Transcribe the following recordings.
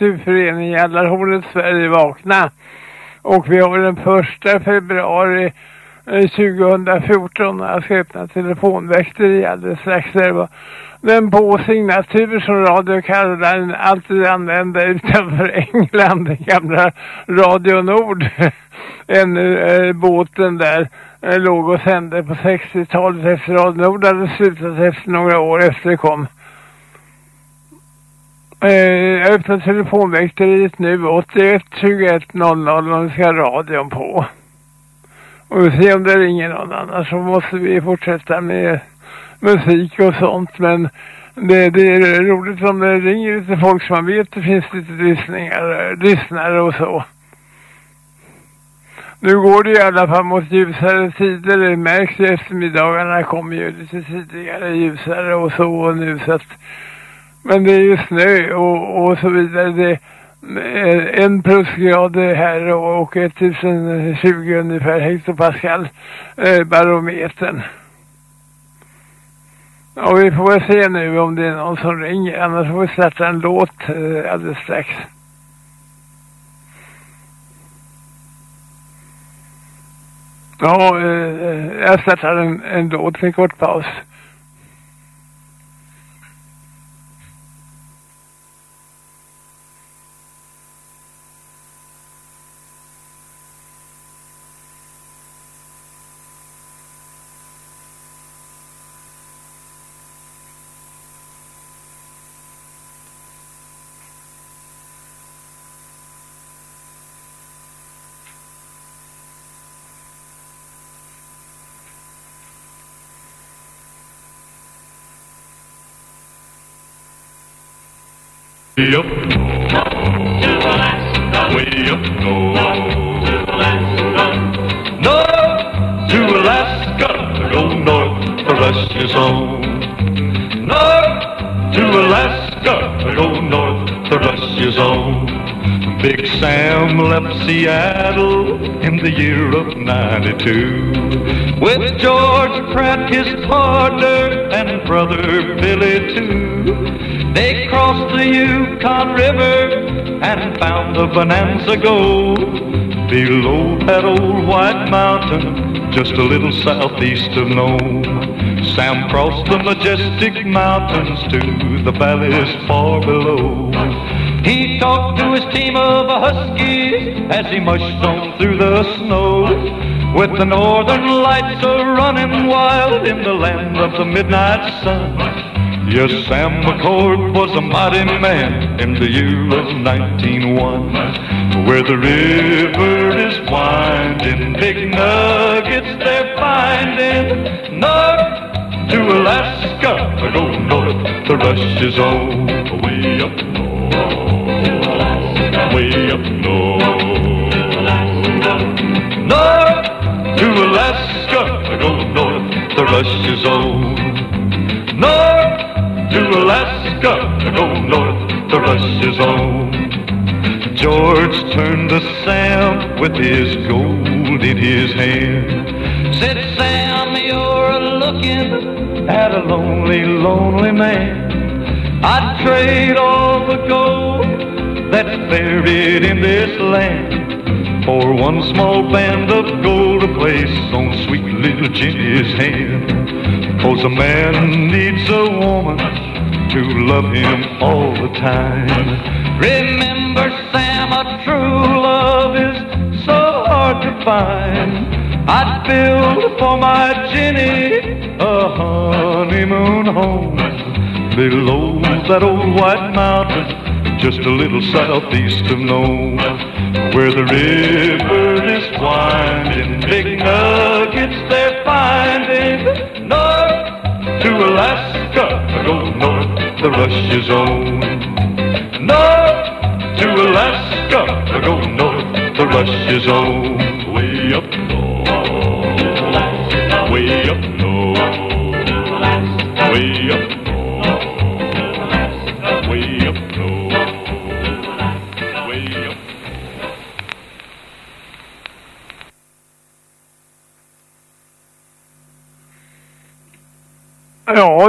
från Jallarhornet Sverige Vakna. Och vi har den första februari eh, 2014 jag ska öppna telefonväxter alldeles strax. Det var den på signatur som Radio Caroline alltid använde utanför England, den gamla Radio Nord. en eh, båten där eh, låg och sände på 60-talet efter Radio Nord hade slutat efter några år efter det kom. Eh, jag öppnar telefonväkteriet nu 81 21 00 och ska radion på. Och vi ser om det ringer någon annars så måste vi fortsätta med musik och sånt men det, det är roligt om det ringer lite folk som man vet det finns lite lyssningar, lyssnare och så. Nu går det i alla fall mot ljusare tider. Det märks ju eftermiddagarna kommer ju lite tidigare ljusare och så nu så att men det är ju snö och, och så vidare. Det är en plusgrad här och, och 1020 ungefär hektopascal eh, barometern. Ja, vi får väl se nu om det är någon som ringer. Annars får vi starta en låt eh, alldeles strax. Ja, eh, eh jag startar en, en låt, en kort paus. Way up, way up north, to Alaska, go north, to Russia's home. North to Alaska, go north, to Russia's home. Big Sam left Seattle in the year of 92 with George Pratt, his partner, and brother Billy too. They crossed the Yukon River and found the Bonanza Gold below that old white mountain, just a little southeast of Nome. Sam crossed the majestic mountains to the valleys far below. He talked to his team of huskies as he mushed on through the snow. With the northern lights a running wild in the land of the midnight sun. Yes, Sam McCord was a mighty man in the year of 1901. Where the river is winding, big nuggets they're finding. North to Alaska, I go north, the rush is on. Way up north, up north. North to Alaska, I go north, the rush is on. North to Alaska, I go north, the rush is on. George turned to Sam with his gold in his hand. Said, Sam, you're looking at a lonely, lonely man. I'd trade all the gold buried in this land for one small band of gold to place on sweet little Jenny's hand. Cause a man needs a woman to love him all the time. Remember, Sam, a true love is so hard to find. I'd build for my Jenny a honeymoon home below that old white mountain, just a little southeast of Nome, where the river is winding, big nuggets they're finding. North to Alaska, I go north, the rush is on. North to Alaska, I go north, the rush is on. Way up north, way up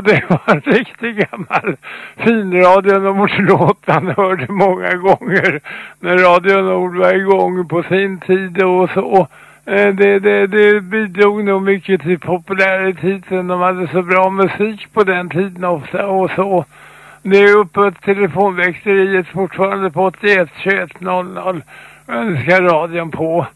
Ja, det var en riktig gammal finradio Nordlåt han hörde många gånger när Radio Nord var igång på sin tid och så. Eh, det, det, det bidrog nog mycket till populariteten. De hade så bra musik på den tiden ofta och så. Det är uppe telefonväxteriet fortfarande på 81 21 00. Önskar radion på.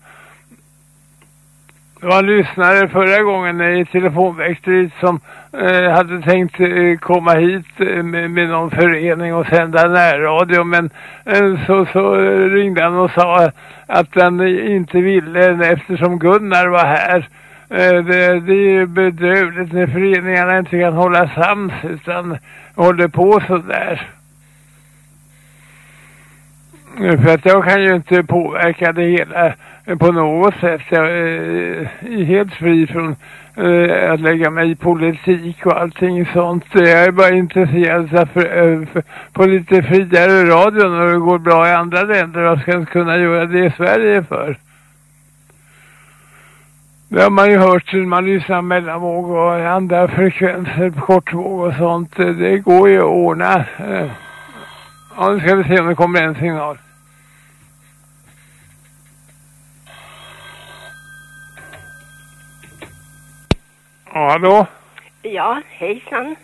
Det var en lyssnare förra gången i telefonväxteriet som eh, hade tänkt eh, komma hit eh, med, med någon förening och sända närradio men eh, så, så ringde han och sa att han inte ville eftersom Gunnar var här. Eh, det, det är ju bedrövligt när föreningarna inte kan hålla sams utan håller på sådär. För att jag kan ju inte påverka det hela Eh, på något sätt. Jag eh, är helt fri från eh, att lägga mig i politik och allting sånt. Jag är bara intresserad av för, eh, för, på lite friare radio när det går bra i andra länder. Jag ska inte kunna göra det i Sverige för. Det har man ju hört när man lyssnar mellanvåg och andra frekvenser på kortvåg och sånt. Det går ju att ordna. Ja, nu ska vi se om det kommer en signal. Ja, hallå? Ja, hejsan.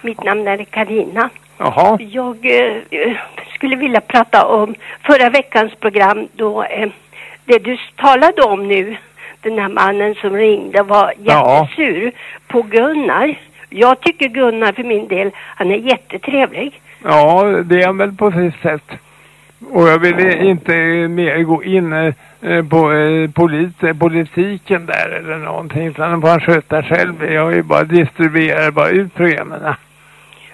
Mitt namn är Karina. Jaha. Jag eh, skulle vilja prata om förra veckans program då eh, det du talade om nu, den här mannen som ringde var Ja. jättesur på Gunnar. Jag tycker Gunnar för min del, han är jättetrevlig. Ja, det är han väl på sitt sätt. Och jag vill inte mer gå in eh, på eh, polit, politiken där eller någonting. Utan den får han sköta själv. Jag är bara distribuerar bara ut programmen.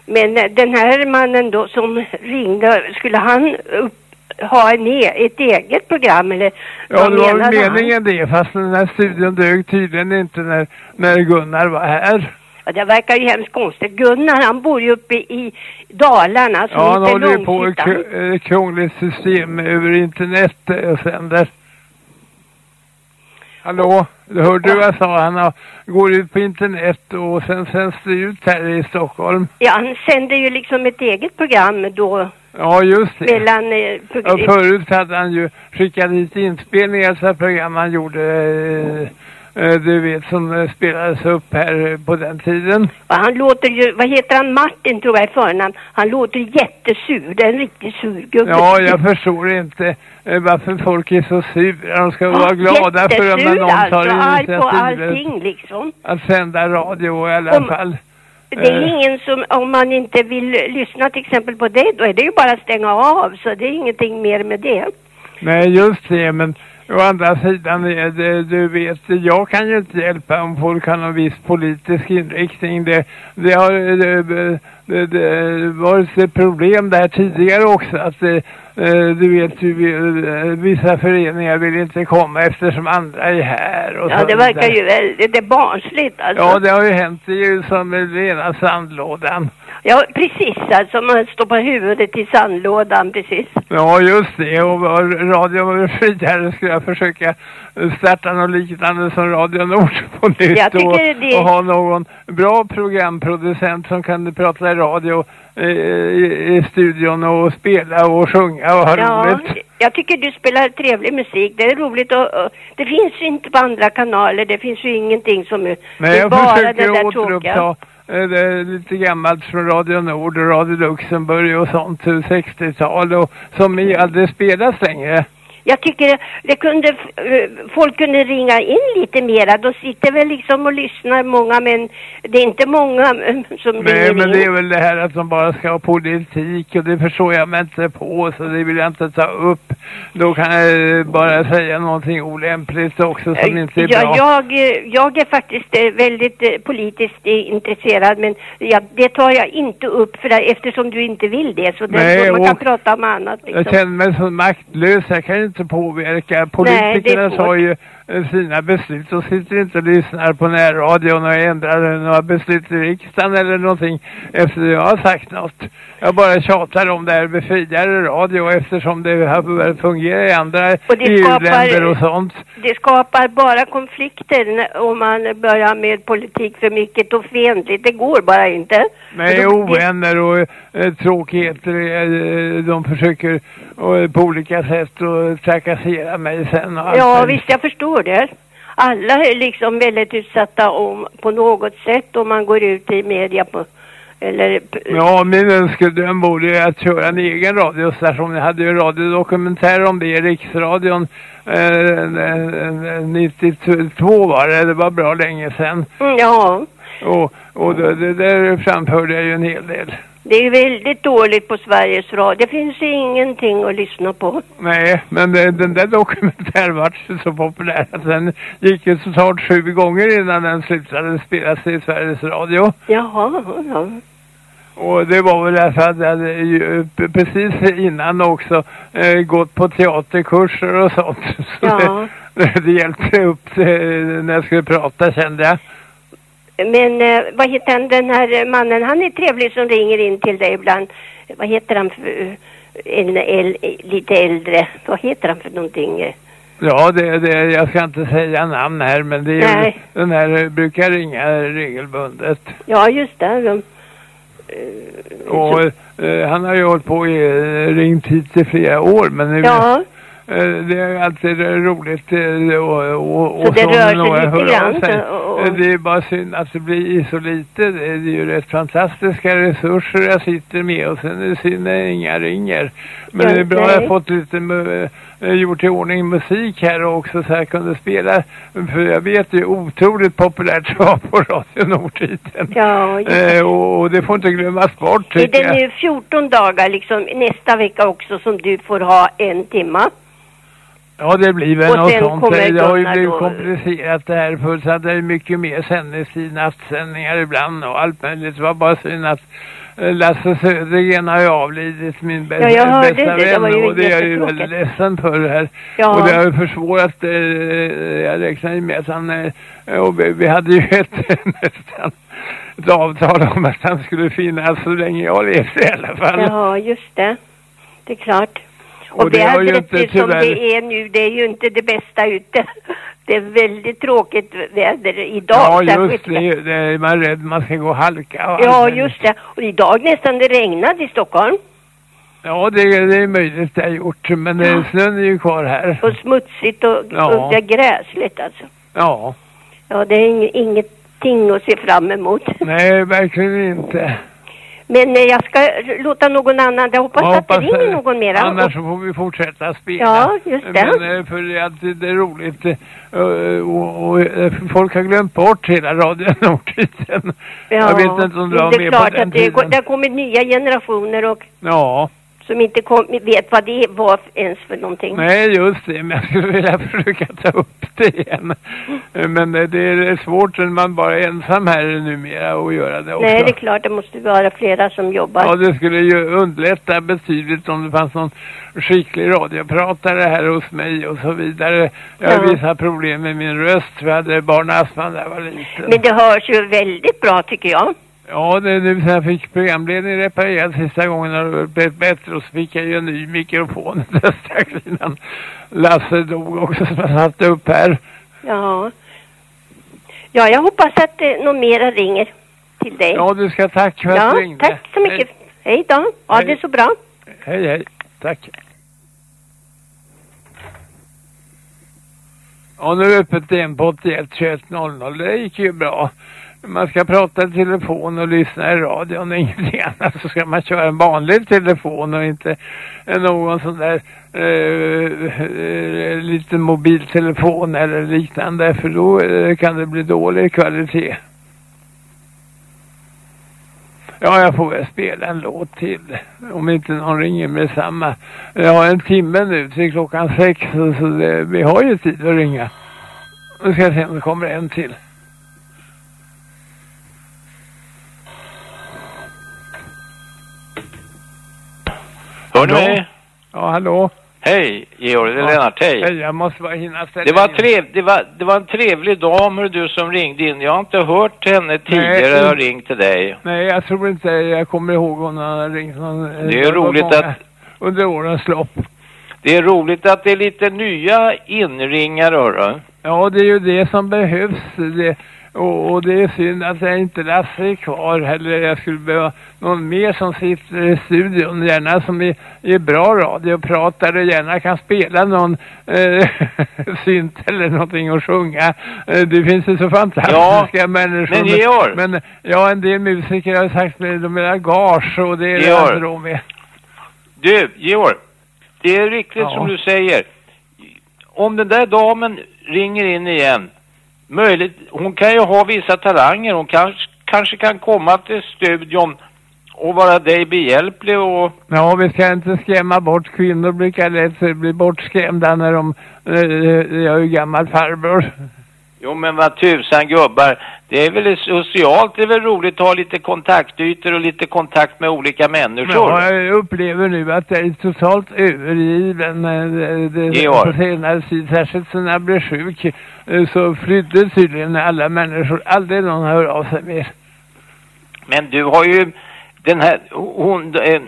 Men eh, den här mannen då som ringde, skulle han upp, ha en e ett eget program eller Ja, det var menade han? meningen det. Fast den här studion dög tydligen inte när, när Gunnar var här. Ja, det verkar ju hemskt konstigt. Gunnar han bor ju uppe i Dalarna som Ja, han heter håller ju på ett Långshyttan. eh, krångligt system över internet eh, och sänder. Hallå, hörde du vad jag sa? Han har, går ut på internet och sen sänds det ut här i Stockholm. Ja, han sänder ju liksom ett eget program då Ja, just det. mellan... Eh, Ja, förut hade han ju skickat hit inspelningar så program han gjorde, eh, du vet, som eh, spelades upp här eh, på den tiden. och han låter ju, vad heter han, Martin tror jag i förnamn. Han låter jättesur, det är en riktigt sur gubbe. Ja, jag förstår inte eh, varför folk är så sura. De ska vara glada för om Jättesur någon alltså, tar arg på initiativet allting liksom. att sända radio i alla Om- fall. Det är Eh. ingen som, om man inte vill lyssna till exempel på det, då är det ju bara att stänga av. Så det är ingenting mer med det. Nej, just det, men å andra sidan, det, du vet, jag kan ju inte hjälpa om folk har någon viss politisk inriktning. Det, det har det, det, varit ett problem där tidigare också, att det, eh, du vet eh, vissa föreningar vill inte komma eftersom andra är här. Och Ja, det verkar vidare. ju väldigt, det är barnsligt alltså. Ja, det har ju hänt. Det är ju som rena sandlådan. Ja, precis alltså. Man stoppar huvudet i sandlådan, precis. Ja, just det. Och Radio Friare ska jag försöka starta något liknande som Radio Nord på nytt. Jag tycker och, det- och ha någon bra programproducent som kan prata i radio eh, i, i studion och spela och sjunga och ha Ja, roligt. jag tycker du spelar trevlig musik. Det är roligt och, och det finns ju inte på andra kanaler. Det finns ju ingenting som är jag bara försöker återuppta Eh, lite gammalt från Radio Nord och Radio Luxemburg och sånt, 60-tal och som aldrig spelas längre. Jag tycker det kunde, eh, folk kunde ringa in lite mera. De sitter väl liksom och lyssnar många men det är inte många eh, som Nej, ringer men in. det är väl det här att de bara ska ha politik och det förstår jag mig inte på så det vill jag inte ta upp. Då kan jag eh, bara säga någonting olämpligt också som inte är ja, bra. jag, eh, jag är faktiskt eh, väldigt eh, politiskt eh, intresserad men ja, det tar jag inte upp för eftersom du inte vill det. Så det, Nej, så man kan prata om annat. Liksom. Jag känner mig så maktlös, jag kan inte påverka. Politikerna svårt. tar ju sina beslut och sitter inte och lyssnar på närradion och ändrar några beslut i riksdagen eller någonting efter jag har sagt något. Jag bara tjatar om det här med friare radio eftersom det har börjat fungera i andra Och EU-länder och sånt. Det skapar bara konflikter om man börjar med politik för mycket och fientligt. Det går bara inte. Nej, Och ovänner och eh, tråkigheter. Eh, de försöker eh, på olika sätt att trakassera mig sen. Och Ja, visst jag förstår det. Alla är liksom väldigt utsatta om, på något sätt om man går ut i media på, eller Ja, min önskedröm vore ju att köra en egen radiostation. Jag hade ju radiodokumentär om det i Riksradion. Eh, eh, 92 var det, det var bra länge sedan. Mm, ja. Och, och det, det där framförde jag ju en hel del. Det är väldigt dåligt på Sveriges Radio. Det finns ingenting att lyssna på. Nej, men det, den där dokumentären var så populär att den gick ju totalt sju gånger innan den slutade spelas i Sveriges Radio. Jaha, ja. Och det var väl därför att jag hade precis innan också eh, gått på teaterkurser och sånt. Så Ja. det, det hjälpte upp eh, när jag skulle prata kände jag. Men eh, vad heter han, den här mannen, han är trevlig som ringer in till dig ibland. Vad heter han för, eh, en äl, lite äldre, vad heter han för någonting? Ja, det, det, jag ska inte säga namn här men det är Nej. den här eh, brukar ringa regelbundet. Ja, just det. De, eh, Och eh, han har ju hållit på i, ringt hit i flera år men nu, ja, det är alltid roligt eh, och, och, Så och det rör sig lite grann, och- och- Eh, Det är bara synd att det blir så lite. Det är ju rätt fantastiska resurser jag sitter med och sen är det synd när inga ringer. Men Ja, det är bra att nej. jag har fått lite eh, gjort i ordning musik här också så jag kunde spela. För jag vet ju otroligt populärt var på Radio Nordtiden. ja. Eh, och, och det får inte glömmas bort Är det jag. nu 14 dagar liksom nästa vecka också som du får ha en timma? Ja, det blir väl Och något sånt. Det har ju blivit då. komplicerat det här för så att det är mycket mer sändningstid, nattsändningar ibland och allt möjligt. Det var bara synd att eh, Lasse Södergren har ju avlidit, min bästa, Ja, jag hörde bästa det. Det vän var ju och det är jag ju väldigt ledsen för det här. Ja. Och det har ju försvårat, eh, jag räknar ju med att han, eh, och vi, vi hade ju ett nästan ett avtal om att han skulle finnas så länge jag levde i alla fall. Ja, just det. Det är klart. Och Och, det har ju inte som tyvärr- det är nu, det är ju inte det bästa ute. Det är väldigt tråkigt väder idag. Ja, just det. det är man är rädd man ska gå halka och allt Ja, just det. Och idag nästan det regnade i Stockholm. Ja, det, det är möjligt det har gjort. Men eh, snön är ju kvar här. Och smutsigt och, Ja. och det är gräsligt alltså. Ja, Ja, det är ing- ingenting att se fram emot. nej, verkligen inte. Men eh, jag ska låta någon annan, jag hoppas Jag att det hoppas, ringer eh, någon mera. Annars så får vi fortsätta spela. Ja, just det. Men eh, för det är alltid det är roligt. eh, Och, och, och eh, folk har glömt bort hela Radio Nordtiden. Ja, Jag vet inte om du det är med på klart den att det, går- tiden. det har kommit nya generationer och Ja, som inte kom, vet vad det var ens för någonting. Nej, just det. Men jag skulle vilja försöka ta upp det igen. Men det är svårt när man bara är ensam här numera att göra det också. Nej, det är klart, det måste vara flera som jobbar. Ja, det skulle ju underlätta betydligt om det fanns någon skicklig radiopratare här hos mig och så vidare. Jag har Ja. vissa problem med min röst jag hade barnastma när jag var liten. Men det hörs ju väldigt bra tycker jag. Ja, det är nu sen jag fick programledningen reparerad sista gången har det blivit bättre och så fick jag ju en ny mikrofon strax innan Lasse dog också som jag satte upp här. Ja. Ja, jag hoppas att eh, någon mera ringer till dig. Ja, du ska tack för att Ja, du ringde. tack så mycket. Hej då. Ha Hej. det så bra. Hej, hej. Tack. Ja, nu är öppet igen på 81 21 00. Det gick ju bra. Man ska prata i telefon och lyssna i radion och ingenting annat så ska man köra en vanlig telefon och inte någon sån där eh, eh liten mobiltelefon eller liknande för då eh, kan det bli dålig kvalitet. Ja, jag får väl spela en låt till. Om inte någon ringer med samma. Jag har en timme nu till klockan sex. Så, så det, vi har ju tid att ringa. Nu ska jag se om det kommer en till. Hallå? mig? Ja, hallå? Hej, Georg. Det är Ja. Lennart. Hej. Hej, jag måste bara hinna ställa Det var, in. trev, det, var, det var en trevlig dam du som ringde in. Jag har inte hört henne tidigare Nej. jag har ringt till dig. Nej, jag tror inte jag kommer ihåg hon har ringt någon. Det är roligt många att- Under årens lopp. Det är roligt att det är lite nya inringare hörru. Ja, det är ju det som behövs. Det, och, och det är synd att jag inte Lasse är kvar heller. Jag skulle behöva någon mer som sitter i studion. Gärna som är, är bra radiopratare. Gärna kan spela någon eh, synt eller någonting och sjunga. Eh, det finns ju så fantastiska Ja, människor. men Georg. Men ja, en del musiker har sagt att de ha gage och det är det Georg. inte råd med. Du, Georg. Det är riktigt Ja. som du säger. Om den där damen ringer in igen. Möjligt, hon kan ju ha vissa talanger. Hon kanske, kanske kan komma till studion och vara dig behjälplig och Ja, vi ska inte skrämma bort kvinnor brukar lätt bli bortskrämda när de, eh, eh, jag är ju gammal farbror. Jo men vad tusan gubbar, det är väl socialt, det är väl roligt att ha lite kontaktytor och lite kontakt med olika människor. Ja, jag upplever nu att jag är totalt övergiven på senare tid. Särskilt sen jag blev sjuk eh, så flydde tydligen alla människor. Aldrig någon hör av sig mer. Men du har ju den här, hon, eh,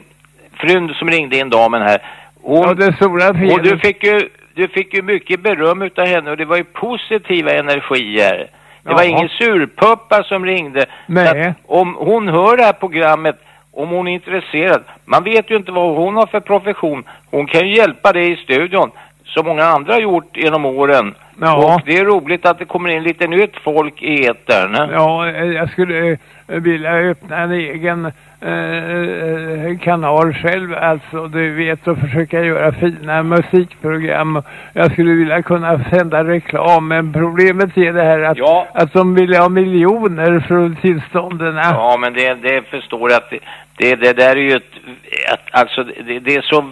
frun som ringde in damen här, hon, Ja, det stora och felet. du fick ju, du fick ju mycket beröm utav henne och det var ju positiva energier. Det var Jaha. ingen surpuppa som ringde. Nej. Om hon hör det här programmet, om hon är intresserad, man vet ju inte vad hon har för profession. Hon kan ju hjälpa dig i studion, som många andra har gjort genom åren. Ja. Och det är roligt att det kommer in lite nytt folk i etern. Ja, eh, jag skulle eh, vilja öppna en egen eh, eh, kanal själv alltså, du vet, och försöka göra fina musikprogram. Jag skulle vilja kunna sända reklam, men problemet är det här att, Ja. att de vill ha miljoner för tillstånden. Ja, men det, det förstår jag att det, det, det där är ju ett, att, alltså det, det är så,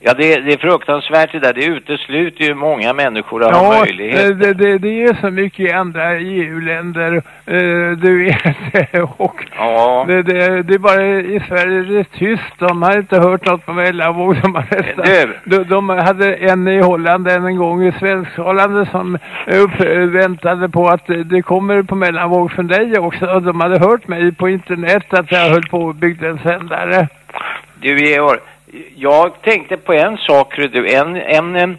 ja det, det är fruktansvärt det där, det utesluter ju många människor att ha Ja, möjlighet. eh, det, det, det är så mycket i andra EU-länder, eh, du vet, och Ja, det, det, det är bara i Sverige det är tyst, de har inte hört något på mellanvåg, de har nästan du, de, de hade en i Holland en, en gång i svensktalande som upp, väntade på att det- det kommer på mellanvåg från dig också. Och de hade hört mig på internet att jag höll på och byggde en sändare. du Georg, jag tänkte på en sak, du, en, en,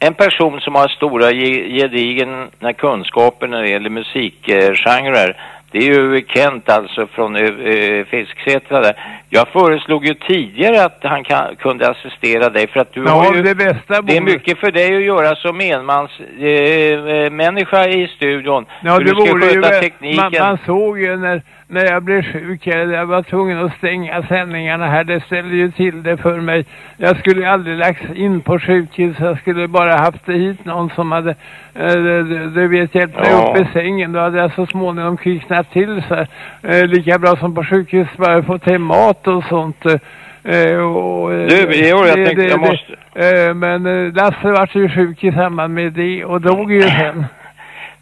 en, person som har stora ge- gedigna kunskaper när det gäller musikgenrer, det är ju Kent alltså från uh, Fisksätra där. Jag föreslog ju tidigare att han kan, kunde assistera dig för att du har Ja, ju... det bästa Det är mycket för dig att göra som enmansmänniska eh, människa i studion. Ja, det du ska vore ju, sköta man, tekniken. man såg ju när, när jag blev sjuk, jag, var tvungen att stänga sändningarna här, det ställde ju till det för mig. Jag skulle aldrig lagts in på sjukhus, jag skulle bara haft hit någon som hade, eh, du, vet, hjälpt mig Ja. upp i sängen. Då hade jag så småningom kvicknat till så här, eh, lika bra som på sjukhus, bara fått hem mat och sånt. Eh, och, Du, Georg, jag det- tänkte det- jag måste... Men Lasse vart ju sjuk i samband med det och dog ju sen.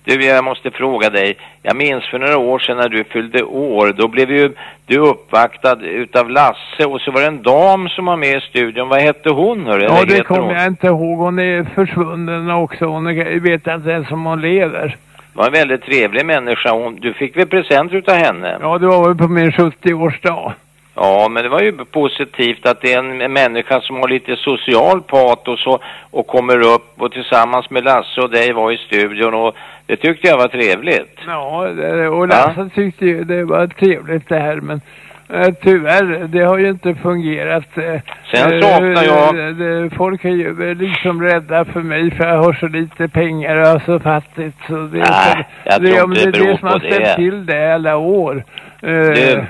Du, jag måste fråga dig. Jag minns för några år sedan när du fyllde år. Då blev ju du uppvaktad utav Lasse och så var det en dam som var med i studion. Vad hette hon hörru? Ja, det kommer jag inte ihåg. Hon är försvunnen också. Hon är, vet inte ens om hon lever. Det var en väldigt trevlig människa. Hon, du fick väl present utav henne? Ja, det var väl på min 70-årsdag. Ja, men det var ju positivt att det är en, en människa som har lite social patos och, och kommer upp och tillsammans med Lasse och dig var i studion och det tyckte jag var trevligt. Ja, det- och Lasse tyckte ju det var trevligt det här, men eh, tyvärr, det har ju inte fungerat. eh, Sen eh, saknar jag- det- det- Folk är ju eh, liksom rädda för mig för jag har så lite pengar och så fattigt. Så det, är Nej, jag det, tror ja, men inte det det är beror det som har på ställt det. till det alla år. Eh, Du.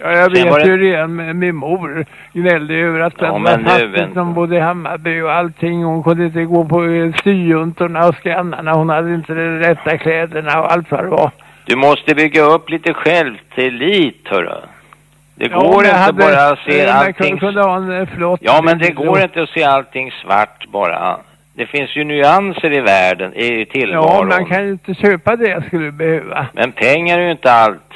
Ja, jag Sen vet det- ju redan, min min mor gnällde över att Ja, den men var fattig som bodde i Hammarby och allting. Hon kunde inte gå på eh, syjuntorna och skannarna. Hon hade inte de rätta kläderna och allt vad det var. Du måste bygga upp lite självtillit, hörru. Det Ja, går inte bara att se eh, Jag allting... kunde, ha en eh, flott Ja, men det går inte att se allting svart bara. Det finns ju nyanser i världen, i Ja, tillvaron. man kan ju inte köpa det jag skulle behöva. Men pengar är ju inte allt.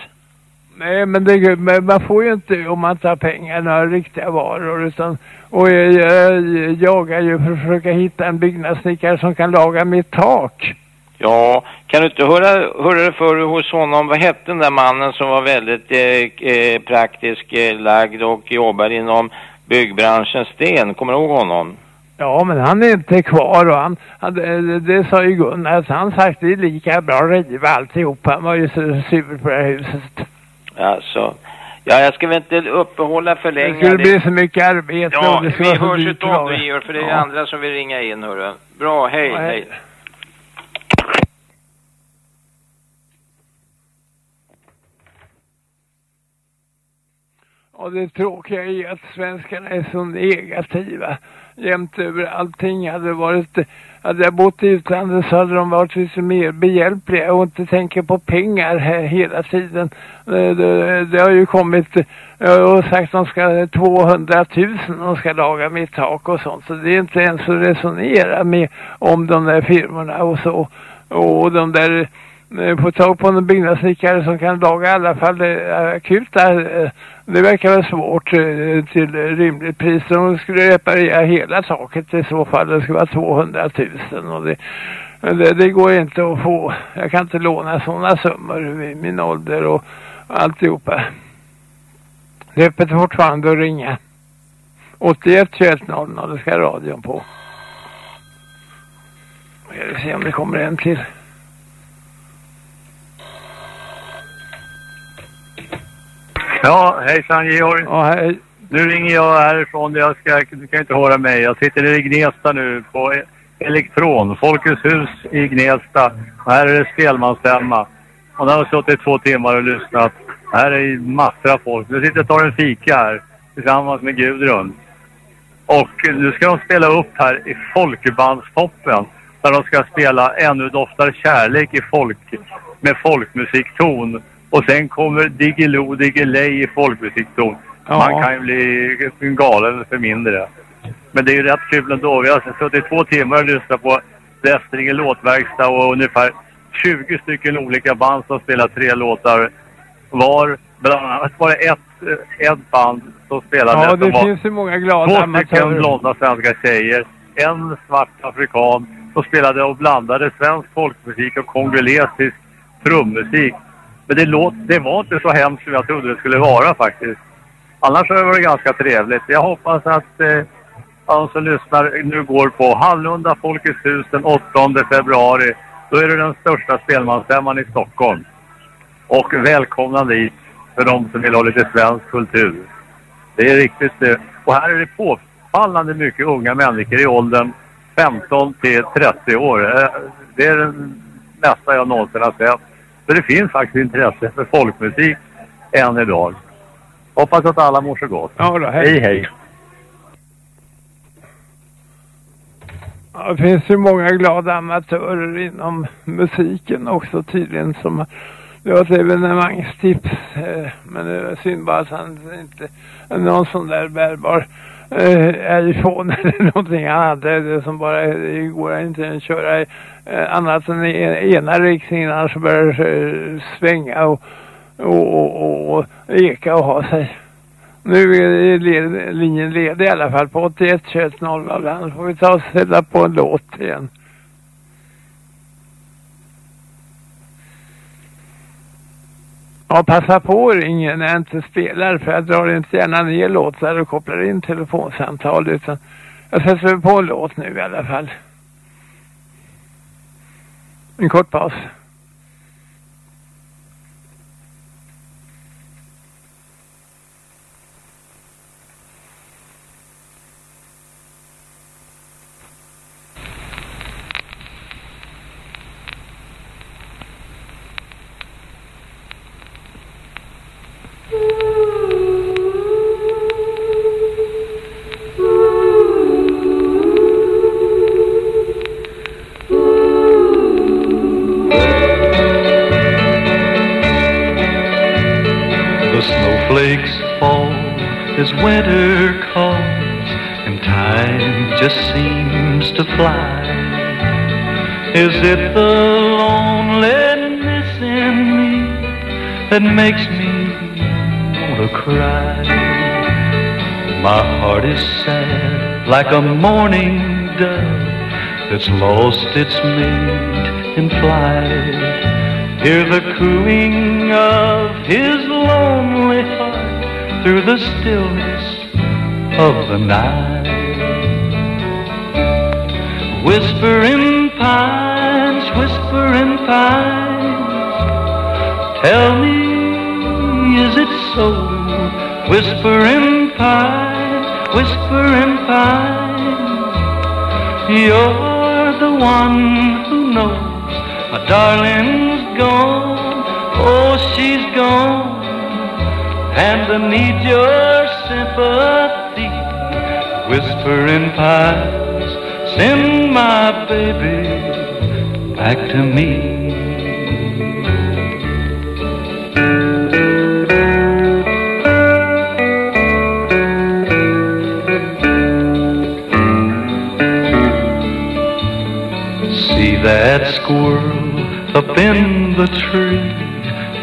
Nej, men, det, men man får ju inte, om man inte har pengar, några riktiga varor. Utan, och jag, jag jagar ju för att försöka hitta en byggnadssnickare som kan laga mitt tak. Ja, kan du inte höra, höra det för hos honom, vad hette den där mannen som var väldigt eh, eh, praktisk eh, lagd och jobbar inom byggbranschen Sten, kommer du ihåg honom? Ja, men han är inte kvar och han, han det, det sa ju Gunnar att han sagt det är lika bra att riva alltihop. Han var ju så sur på det här huset. Alltså, ja jag ska väl inte uppehålla för Det länge. skulle bli så mycket arbete Ja, och det vi hörs att då. Georg, för det är Ja. andra som vill ringa in hörru. Bra, hej, Ja, hej. hej. Och det tråkiga är att svenskarna är så negativa jämt över allting. Hade, varit, hade jag bott i utlandet så hade de varit lite mer behjälpliga och inte tänker på pengar här hela tiden. Det, det, det har ju kommit eh, och sagt att de ska 200 000 de ska laga mitt tak och sånt. Så det är inte ens att resonera med om de där firmorna och så. Och de där Eh, få tag på en byggnadssnickare som kan laga i alla fall det akuta. Eh, det verkar vara svårt eh, till rimligt pris. De skulle reparera hela taket i så fall. Det skulle vara 200 000 och det, det, det går inte att få. Jag kan inte låna sådana summor vid min ålder och alltihopa. Det är öppet fortfarande att ringa. 81 21 00, det ska radion på. Jag ska se om det kommer en till. Ja, hejsan Georg. Ja, hej. Nu ringer jag härifrån. Jag ska, du kan inte höra mig. Jag sitter i Gnesta nu på E- Elektron, Folkets hus i Gnesta. Och här är det spelmansstämma. Och nu har jag suttit i två timmar och lyssnat. Här är massor av folk. Nu sitter jag och tar en fika här tillsammans med Gudrun. Och nu ska de spela upp här i Folkbandstoppen. Där de ska spela Ännu doftar kärlek i folk, med folkmusikton. Och sen kommer Diggiloo Diggiley i folkmusikton. Ja. Man kan ju bli galen för mindre. Men det är ju rätt kul ändå. Vi har suttit två timmar och lyssnat på Västringe låtverkstad och ungefär 20 stycken olika band som spelar tre låtar var. Bland annat var det ett, ett band som spelade Ja, det finns ju många glada Två stycken blonda svenska tjejer. En svart afrikan som spelade och blandade svensk folkmusik och kongolesisk trummusik. Men det, låt, det var inte så hemskt som jag trodde det skulle vara faktiskt. Annars har det varit ganska trevligt. Jag hoppas att eh, de som lyssnar nu går på Hallunda Folkets hus den 8 februari. Då är det den största spelmansstämman i Stockholm. Och välkomna dit för de som vill ha lite svensk kultur. Det är riktigt det. Och här är det påfallande mycket unga människor i åldern 15 till 30 år. Eh, det är det mesta jag någonsin har sett. Så det finns faktiskt intresse för folkmusik än idag. Hoppas att alla mår så gott. Ja då, hej. Hej hej! Ja, det finns ju många glada amatörer inom musiken också tydligen som det var ett evenemangstips. Eh, men det var synd bara att han inte någon sån där bärbar eh, iPhone eller någonting han hade. Det som bara, det går inte att köra eh, annat än i ena riktningen annars börjar det eh, svänga och, och, och, och eka och ha sig. Nu är led, linjen ledig i alla fall på 81 21 00. Annars får vi ta och sätta på en låt igen. Ja, passa på att när jag inte spelar för jag drar inte gärna ner låtar och kopplar in telefonsamtal utan jag sätter på en låt nu i alla fall. En kort paus. Just seems to fly. Is it the loneliness in me that makes me want to cry? My heart is sad like a mourning dove that's lost its mate in flight. Hear the cooing of his lonely heart through the stillness of the night. Whispering pines, whispering pines, tell me, is it so? Whispering pines, whispering pines, you're the one who knows. My darling's gone, oh, she's gone, and I need your sympathy. Whispering pines, my baby back to me. See that squirrel up in the tree,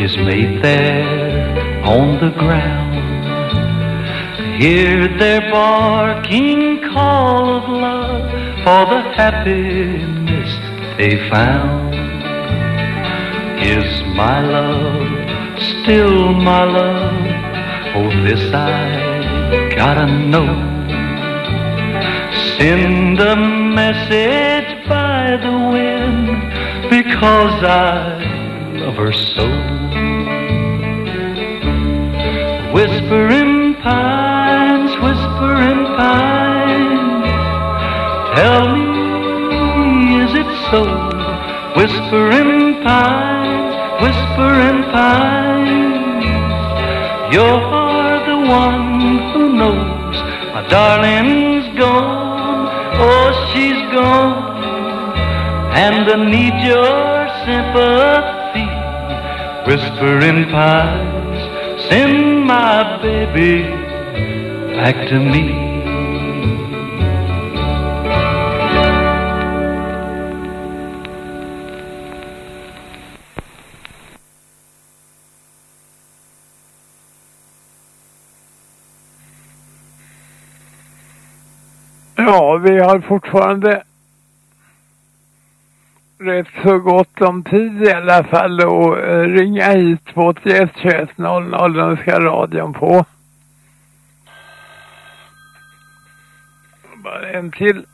his mate there on the ground. Hear their barking call of love for the happiness they found. Is my love still my love? Oh, this I gotta know. Send a message by the wind because I love her so. Whispering Whispering pines, whispering pines, you're the one who knows my darling's gone. Oh, she's gone, and I need your sympathy. Whispering pines, send my baby back to me. Vi har fortfarande rätt så gott om tid i alla fall och eh, ringa hit på 81 21 00 då ska radion på. Bara en till.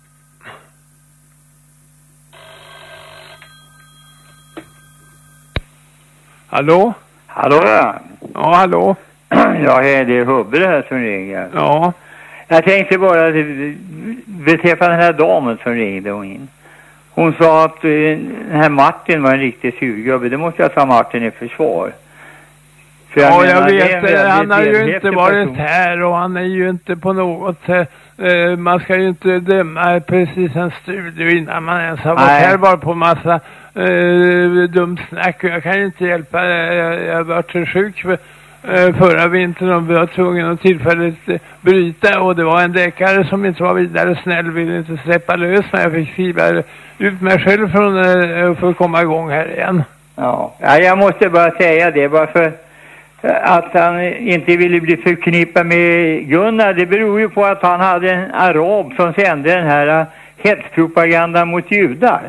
Hallå? Hallå ja. Ja, hallå? Ja, det är Hubbe det här som ringer. Ja. Jag tänkte bara beträffande den här damen som ringde hon in. Hon sa att eh, den här Martin var en riktig surgubbe. Det måste jag ta Martin i försvar. För ja, menar, jag det vet. eh, väldigt Han har ju inte varit person. här och han är ju inte på något sätt eh, man ska ju inte döma precis en studio innan man ens har varit Nej. här bara på massa eh, dumt snack. Och Jag kan ju inte hjälpa det. Jag, jag har varit så sjuk för, eh, Eh, förra vintern och vi var tvungna att tillfälligt eh, bryta och det var en läkare som inte var vidare snäll ville inte släppa lös mig. Jag fick skriva ut mig själv från, eh, för att komma igång här igen. Ja. ja, jag måste bara säga det. Bara för att han inte ville bli förknippad med Gunnar. Det beror ju på att han hade en arab som sände den här hetspropagandan mot judar.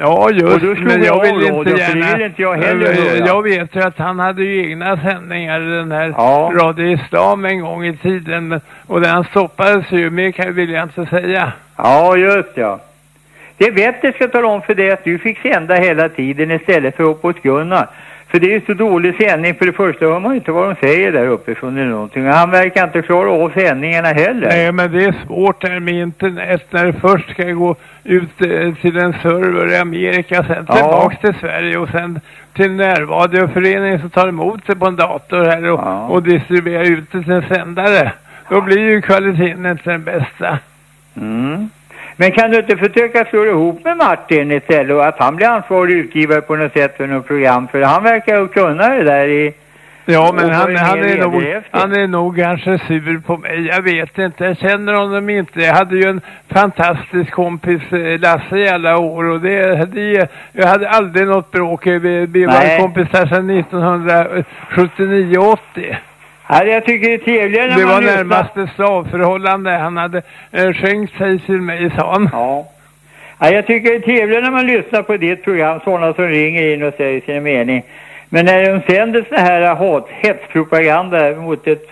Ja, just slog men jag jag vill radion, inte det gärna... vill inte jag heller höra. Jag vet ju att han hade ju egna sändningar i den här Ja. Radio Islam en gång i tiden. Och den stoppades ju, mer kan vill jag inte säga. Ja, just ja. Det vet jag ska tala om för dig att du fick sända hela tiden istället för uppåt Gunnar. För det är ju så dålig sändning. För det första hör man ju inte vad de säger där uppifrån eller någonting. Han verkar inte klara av sändningarna heller. Nej, men det är svårt där med internet när det först ska gå ut eh, till en server i Amerika, sen Ja. tillbaks till Sverige och sen till närradioföreningen som tar emot det på en dator här och, Ja. och distribuerar ut det till en sändare. Då blir ju kvaliteten inte den bästa. Mm. Men kan du inte försöka slå ihop med Martin istället och att han blir ansvarig utgivare på något sätt för något program? För han verkar ju kunna det där i... Ja, men han, han, är nog, han är nog kanske sur på mig. Jag vet inte. Jag känner honom inte. Jag hade ju en fantastisk kompis, eh, Lasse, i alla år. Och det, det, jag hade aldrig något bråk. Vi, vi var kompisar sedan 1979-80. Ja, jag tycker det är trevligare när Det man var lyssnar- närmaste slavförhållande. Han hade eh, skänkt sig till mig, sa han. Ja. ja. Jag tycker det är trevligare när man lyssnar på ditt program, sådana som ringer in och säger sin mening. Men när de sänder såna här hat, hetspropaganda mot, ett,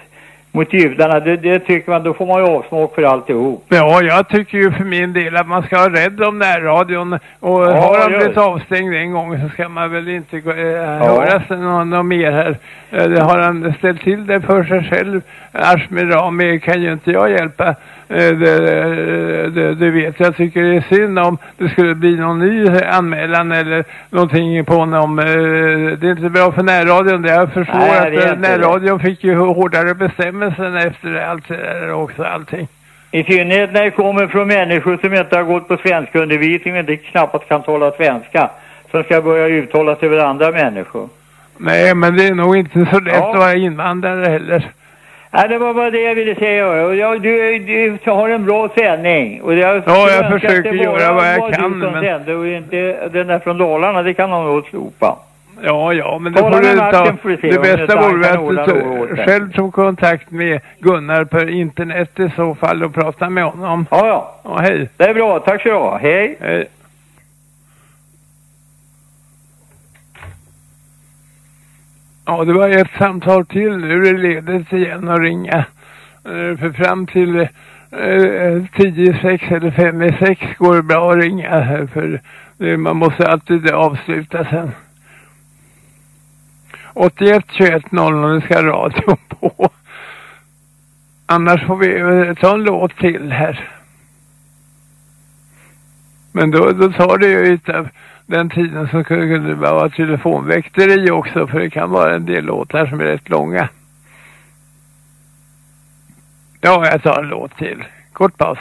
mot judarna, det, det tycker man, då får man ju avsmak för alltihop. Ja, jag tycker ju för min del att man ska vara rädd om närradion. Och Ja, har han blivit avstängd en gång så ska man väl inte gå, eh, Ja. höra sig någon, någon mer här. Det har han ställt till det för sig själv. Ashmi Rami kan ju inte jag hjälpa. Eh, det, det, det vet jag. Tycker det är synd om det skulle bli någon ny anmälan eller någonting på honom. Eh, det är inte bra för närradion. Det jag förstår Nej, att eh, det. närradion fick ju hårdare bestämmelser efter allt det där också allting. I synnerhet när det kommer från människor som inte har gått på svenskundervisning och inte knappast kan tala svenska. Som ska börja uttala sig över andra människor. Nej, men det är nog inte så lätt Ja. att vara invandrare heller. Ja, det var bara det jag ville säga. Och jag, du, du har en bra sändning. Och jag Ja, jag försöker göra vad jag kan, men- sände och inte den där från Dalarna, det kan de nog slopa. Ja, ja, men det får du ta. får vi se Det bästa vore han att du själv tog kontakt med Gunnar per internet i så fall och prata med honom. Ja, ja. Ja, hej. Det är bra. Tack så du ha. Hej. Hej. Ja, det var ett samtal till. Nu är det ledigt igen att ringa. Eh, för fram till eh, eh 10 6 eller 5 i 6 går det bra att ringa. här, För eh, man måste alltid avsluta sen. 81 21 00 ska radion på. Annars får vi ta en låt till här. Men då, då tar det ju utav den tiden som kunde det vara telefonväkteri också för det kan vara en del låtar som är rätt långa. Ja, jag tar en låt till. Kort paus.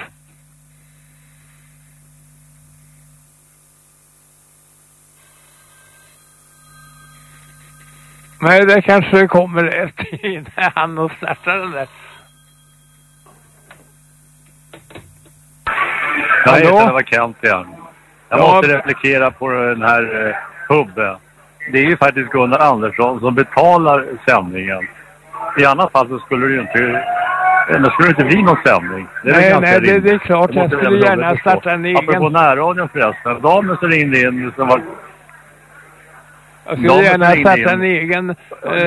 Nej, det kanske kommer rätt innan han och startar den där. Jag heter det var Kent igen. Jag Ja. måste replikera på den här eh, hubben. Det är ju faktiskt Gunnar Andersson som betalar sändningen. I annat fall så skulle det ju inte... eh, Det skulle inte bli någon sändning. Det Nej, nej, det, det är klart. Jag skulle gärna starta en egen. Apropå närradion förresten. Damen som ringde in som var... Jag skulle Damen gärna starta en egen eh,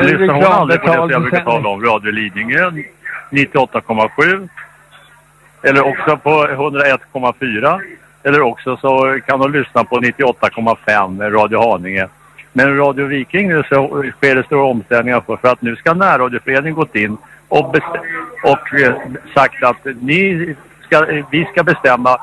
Lyssnar hon aldrig på det som jag reklambetald brukar tala om? Radio Lidingö 98,7. Eller också på 101,4. Eller också så kan de lyssna på 98,5 Radio Haninge. Men Radio Viking nu så sker det stora omställningar för, för att nu ska närradioföreningen gått in och, och eh, sagt att ni ska, vi ska bestämma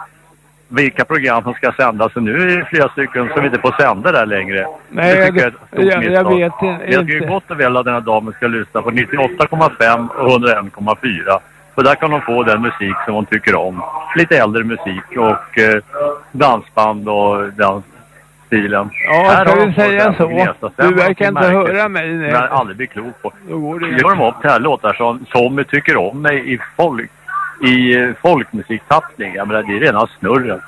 vilka program som ska sändas. Så nu är det flera stycken som inte får sända där längre. Nej, jag jag- jag misstag. vet inte- Jag tycker gott och väl att den här damen ska lyssna på 98,5 och 101,4. Och där kan de få den musik som de tycker om. Lite äldre musik och eh, dansband och den stilen. Ja, Här ska vi säga så? Du verkar inte höra mig. som Nej. Jag aldrig blir klok på. Då går det Gör de upp det här låtar som Tommy tycker om mig i, folk, i eh, folkmusiktappning. Jag menar, det är rena snurren.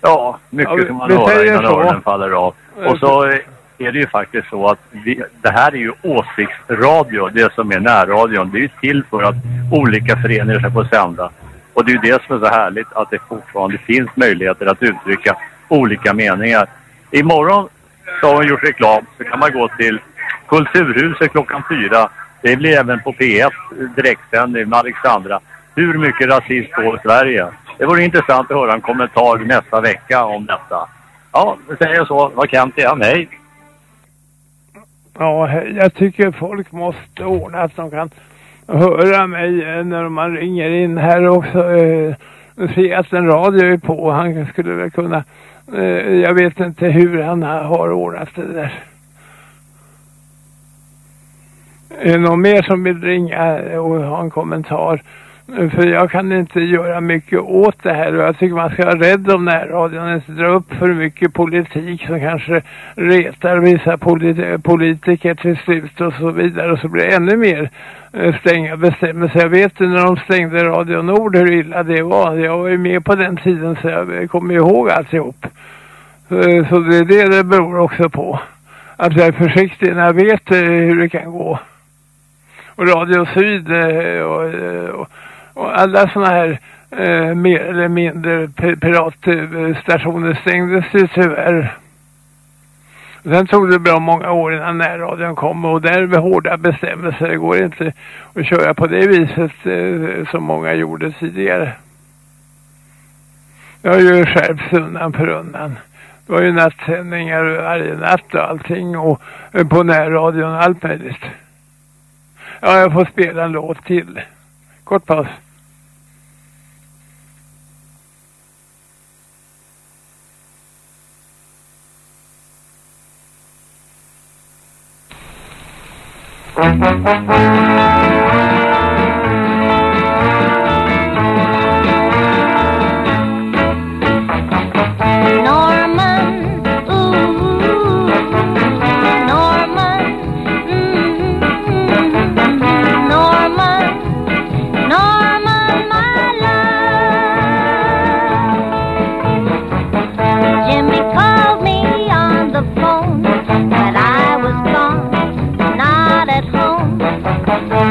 Ja, mycket Ja, vi- som man säger innan så. öronen faller av. Och så eh, är det ju faktiskt så att vi, det här är ju åsiktsradio, det som är närradion. Det är ju till för att olika föreningar ska få sända. Och det är ju det som är så härligt att det fortfarande finns möjligheter att uttrycka olika meningar. Imorgon så har hon gjort reklam så kan man gå till Kulturhuset klockan fyra. Det blir även på P1 direktsändning med Alexandra. Hur mycket rasism får Sverige? Det vore intressant att höra en kommentar nästa vecka om detta. Ja, det säger jag så. Vad Kent är, nej. Ja, jag tycker folk måste ordna att de kan höra mig eh, när man ringer in här också. Eh, se att en radio är på. Han skulle väl kunna, eh, jag vet inte hur han har ordnat det där. Är det någon mer som vill ringa och ha en kommentar? För jag kan inte göra mycket åt det här och jag tycker man ska vara rädd om närradion och inte dra upp för mycket politik som kanske retar vissa polit politiker till slut och så vidare och så blir det ännu mer eh, stänga bestämmelser. Jag vet ju när de stängde Radio Nord hur illa det var. Jag var ju med på den tiden så jag kommer ihåg alltihop. Eh, så, det är det det beror också på. Att jag är försiktig när jag vet eh, hur det kan gå. Och Radio Syd och, och, och alla sådana här eh, mer eller mindre piratstationer stängdes ju tyvärr. Sen tog det bra många år innan närradion kom och där med hårda bestämmelser. Det går inte att köra på det viset eh, som många gjorde tidigare. Det har ju skärpts undan för undan. Det var ju nattsändningar varje natt och allting och eh, på närradion och allt möjligt. Ja, jag får spela en låt till. Kort paus. oh you.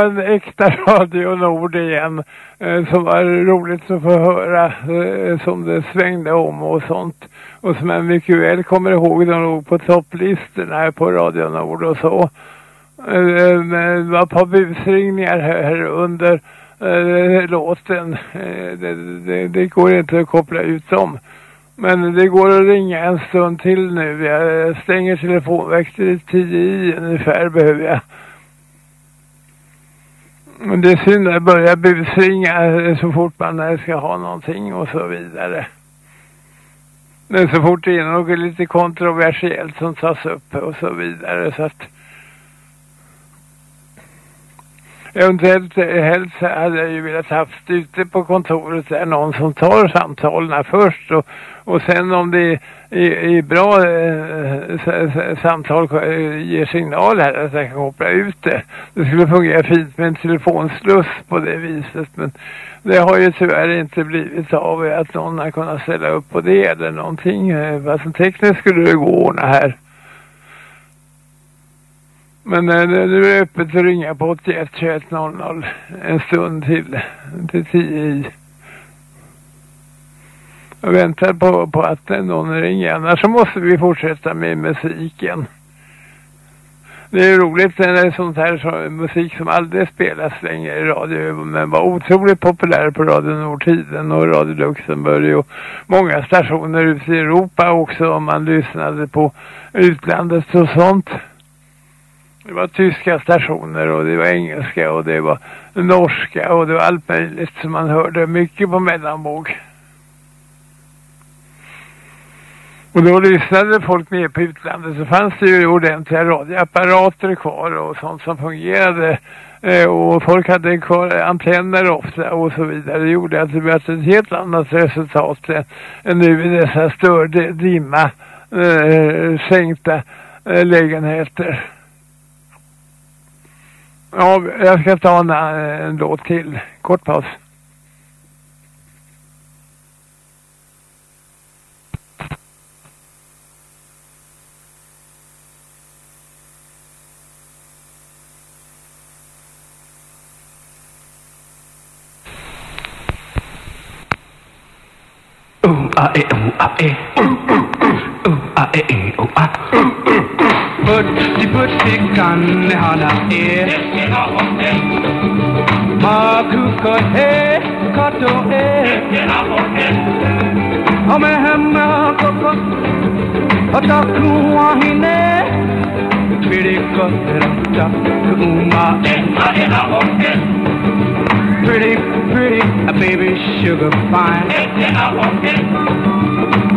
var en äkta Radio Nord igen. Eh, som var roligt att få höra eh, som det svängde om och sånt. Och som jag mycket väl kommer ihåg, de låg på topplistorna här på Radio Nord och så. Eh, eh det var ett par busringningar här under eh, låten. Eh, det, det, det går inte att koppla ut dem. Men det går att ringa en stund till nu. Jag stänger telefonväxter 10 i ungefär behöver jag. Men det är synd att börja busringa eh, så fort man eh, ska ha någonting och så vidare. Men så fort det är något lite kontroversiellt som tas upp och så vidare så att Eventuellt eh, helst hade jag ju velat haft ute på kontoret där någon som tar samtalen först och, och sen om det är, är bra eh, samtal eh, ger signal här att jag kan koppla ut det. Det skulle fungera fint med en telefonsluss på det viset men det har ju tyvärr inte blivit av att någon har kunnat ställa upp på det eller någonting. Eh, fast tekniskt skulle det gå att ordna här. Men eh, nu är det öppet att ringa på 81 21 00 en stund till, till 10 i. Jag väntar på, på att någon ringer, annars så måste vi fortsätta med musiken. Det är roligt när det är sånt här så, musik som aldrig spelas längre i radio men var otroligt populär på Radio Nordtiden och Radio Luxemburg och många stationer ute i Europa också om man lyssnade på utlandet och sånt. Det var tyska stationer och det var engelska och det var norska och det var allt möjligt som man hörde mycket på mellanvåg. Och då lyssnade folk med på utlandet så fanns det ju ordentliga radioapparater kvar och sånt som fungerade. Eh, och folk hade kvar antenner ofta och så vidare. Det gjorde att det blev ett helt annat resultat än nu i dessa störde, dimma, eh, sänkta eh, lägenheter. Ja, jag ska ta en, eh, en låt till. Kort paus. Ooh, ah, eh, ooh, ah, eh. Ooh, ah, eh, ooh, ah. Put the put fikkane holder æg. Det skinner om det. Makuka he, kato æ. Det skinner om det. Og med ham er koko, og der kluer hende. Pretty good, da, kuma. Pretty, pretty, a baby sugar fine. Det skinner om det.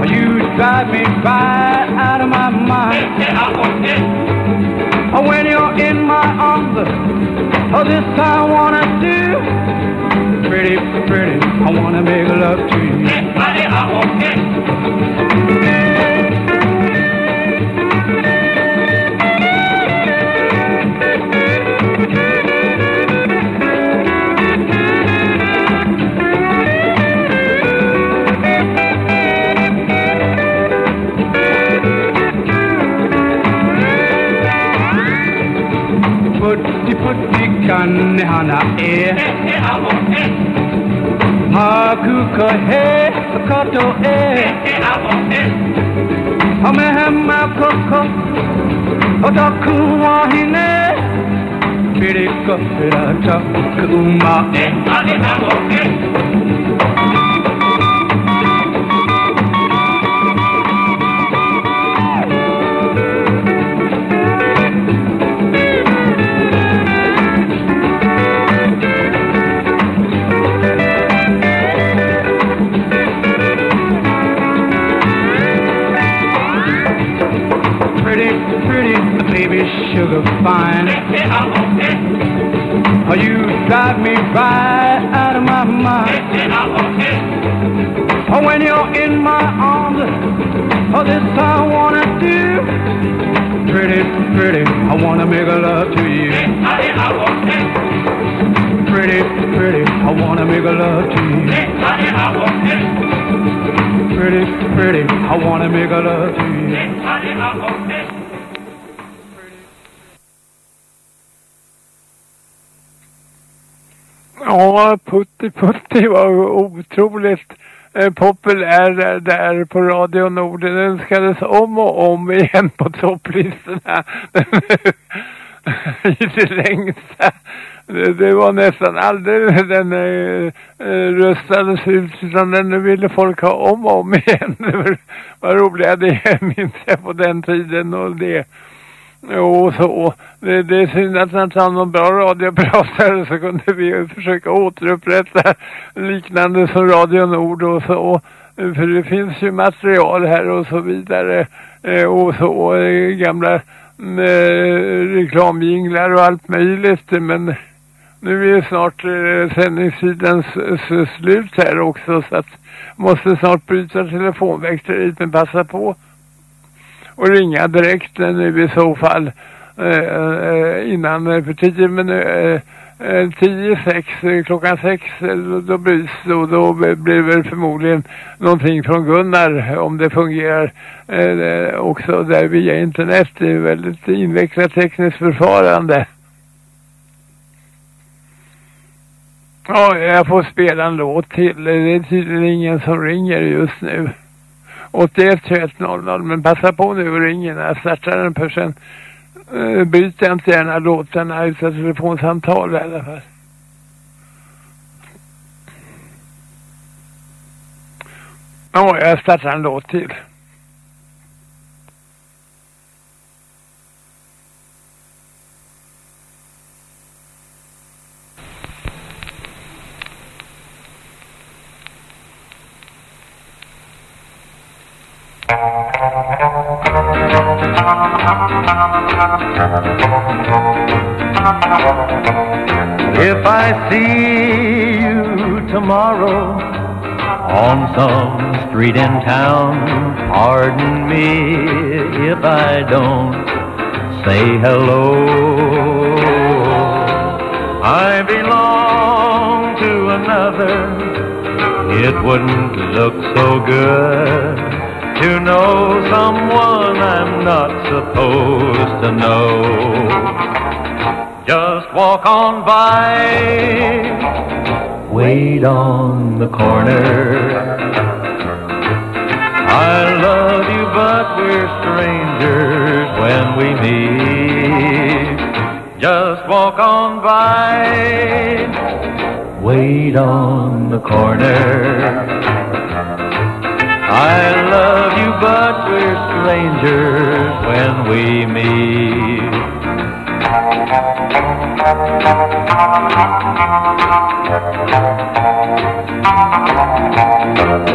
Are you drive me right out of my mind. When you're in my arms, oh, this I wanna do. Pretty, pretty, I wanna make love to you. canne hana e haku ko he koto e hame hema koko otaku wa hine piriko hirata kuma e sugar fine. Oh, you drive me right out of my mind. Oh, when you're in my arms, oh, this I wanna do. Pretty, pretty, I wanna make love to you. Pretty, pretty, I wanna make love to you. Pretty, pretty, I wanna make a love to you. Ja, Putti Putti var otroligt eh, populär där, där på Radio Nord. Den önskades om och om igen på topplistorna. I det längsta. Det, det var nästan aldrig den eh, eh, röstades ut utan den ville folk ha om och om igen. Det var roliga det minns jag på den tiden och det. Jo, så. Det, det är synd att han inte har någon bra radiopratare så kunde vi försöka återupprätta liknande som Radio Nord och så. För det finns ju material här och så vidare. Eh, och så eh, gamla eh, reklamjinglar och allt möjligt. Men nu är snart eh, eh slut här också så att måste snart bryta telefonväxteriet men passa på och ringa direkt eh, nu i så fall eh, eh innan eh, för tio minuter eh, tio, sex, eh, klockan sex då, då bryts och då blir det väl förmodligen någonting från Gunnar om det fungerar eh, också där via internet. Det är väldigt invecklat tekniskt förfarande. Ja, jag får spela en låt till. Det är tydligen ingen som ringer just nu. 81 21 00 men passa på nu och ring när jag startar den för sen eh, uh, byter jag inte gärna låtarna utan telefonsamtal i alla fall. Ja, jag startar en låt till. If I see you tomorrow on some street in town, pardon me if I don't say hello. I belong to another. It wouldn't look so good to know someone I'm not supposed to know. Just walk on by, wait on the corner. I love you, but we're strangers when we meet. Just walk on by, wait on the corner. I love you, but we're strangers when we meet.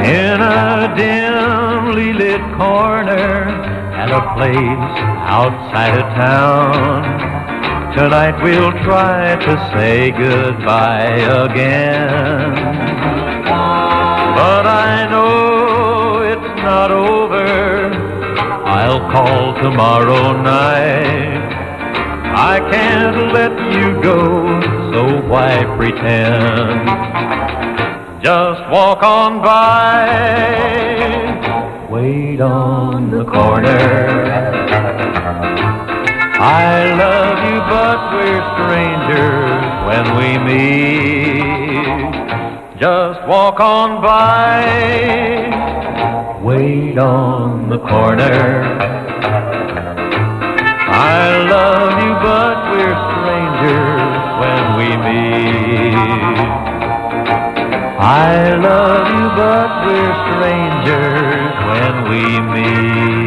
In a dimly lit corner at a place outside of town. Tonight we'll try to say goodbye again. But I know it's not over. I'll call tomorrow night. I can't let you go, so why pretend? Just walk on by, wait on the corner. I love you, but we're strangers when we meet. Just walk on by, wait on the corner. I love you, but we're strangers when we meet. I love you, but we're strangers when we meet.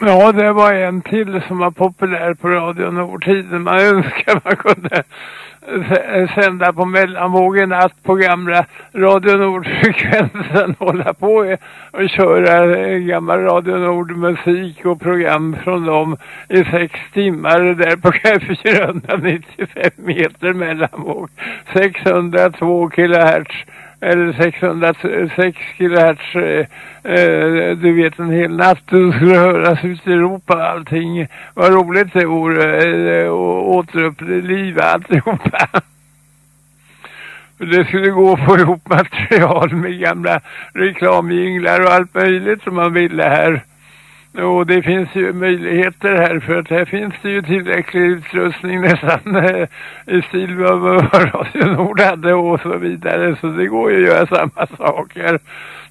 Ja, det var en till som var populär på Radio Nordtiden. Man önskar man kunde sända på mellanvågen att på gamla Radio Nord-frekvensen hålla på och köra eh, gammal Radio Nord-musik och program från dem i sex timmar där på 495 meter mellanvåg. 602 kHz eller 606 kilohertz, eh, eh, du vet en hel natt, du skulle höras ut i Europa allting. Vad roligt det vore eh, att återuppliva alltihopa. För det skulle gå att få ihop material med gamla reklamjinglar och allt möjligt som man ville här. Och det finns ju möjligheter här för att här finns det ju tillräcklig utrustning nästan eh, i stil med vad Radio Nord hade och så vidare. Så det går ju att göra samma saker.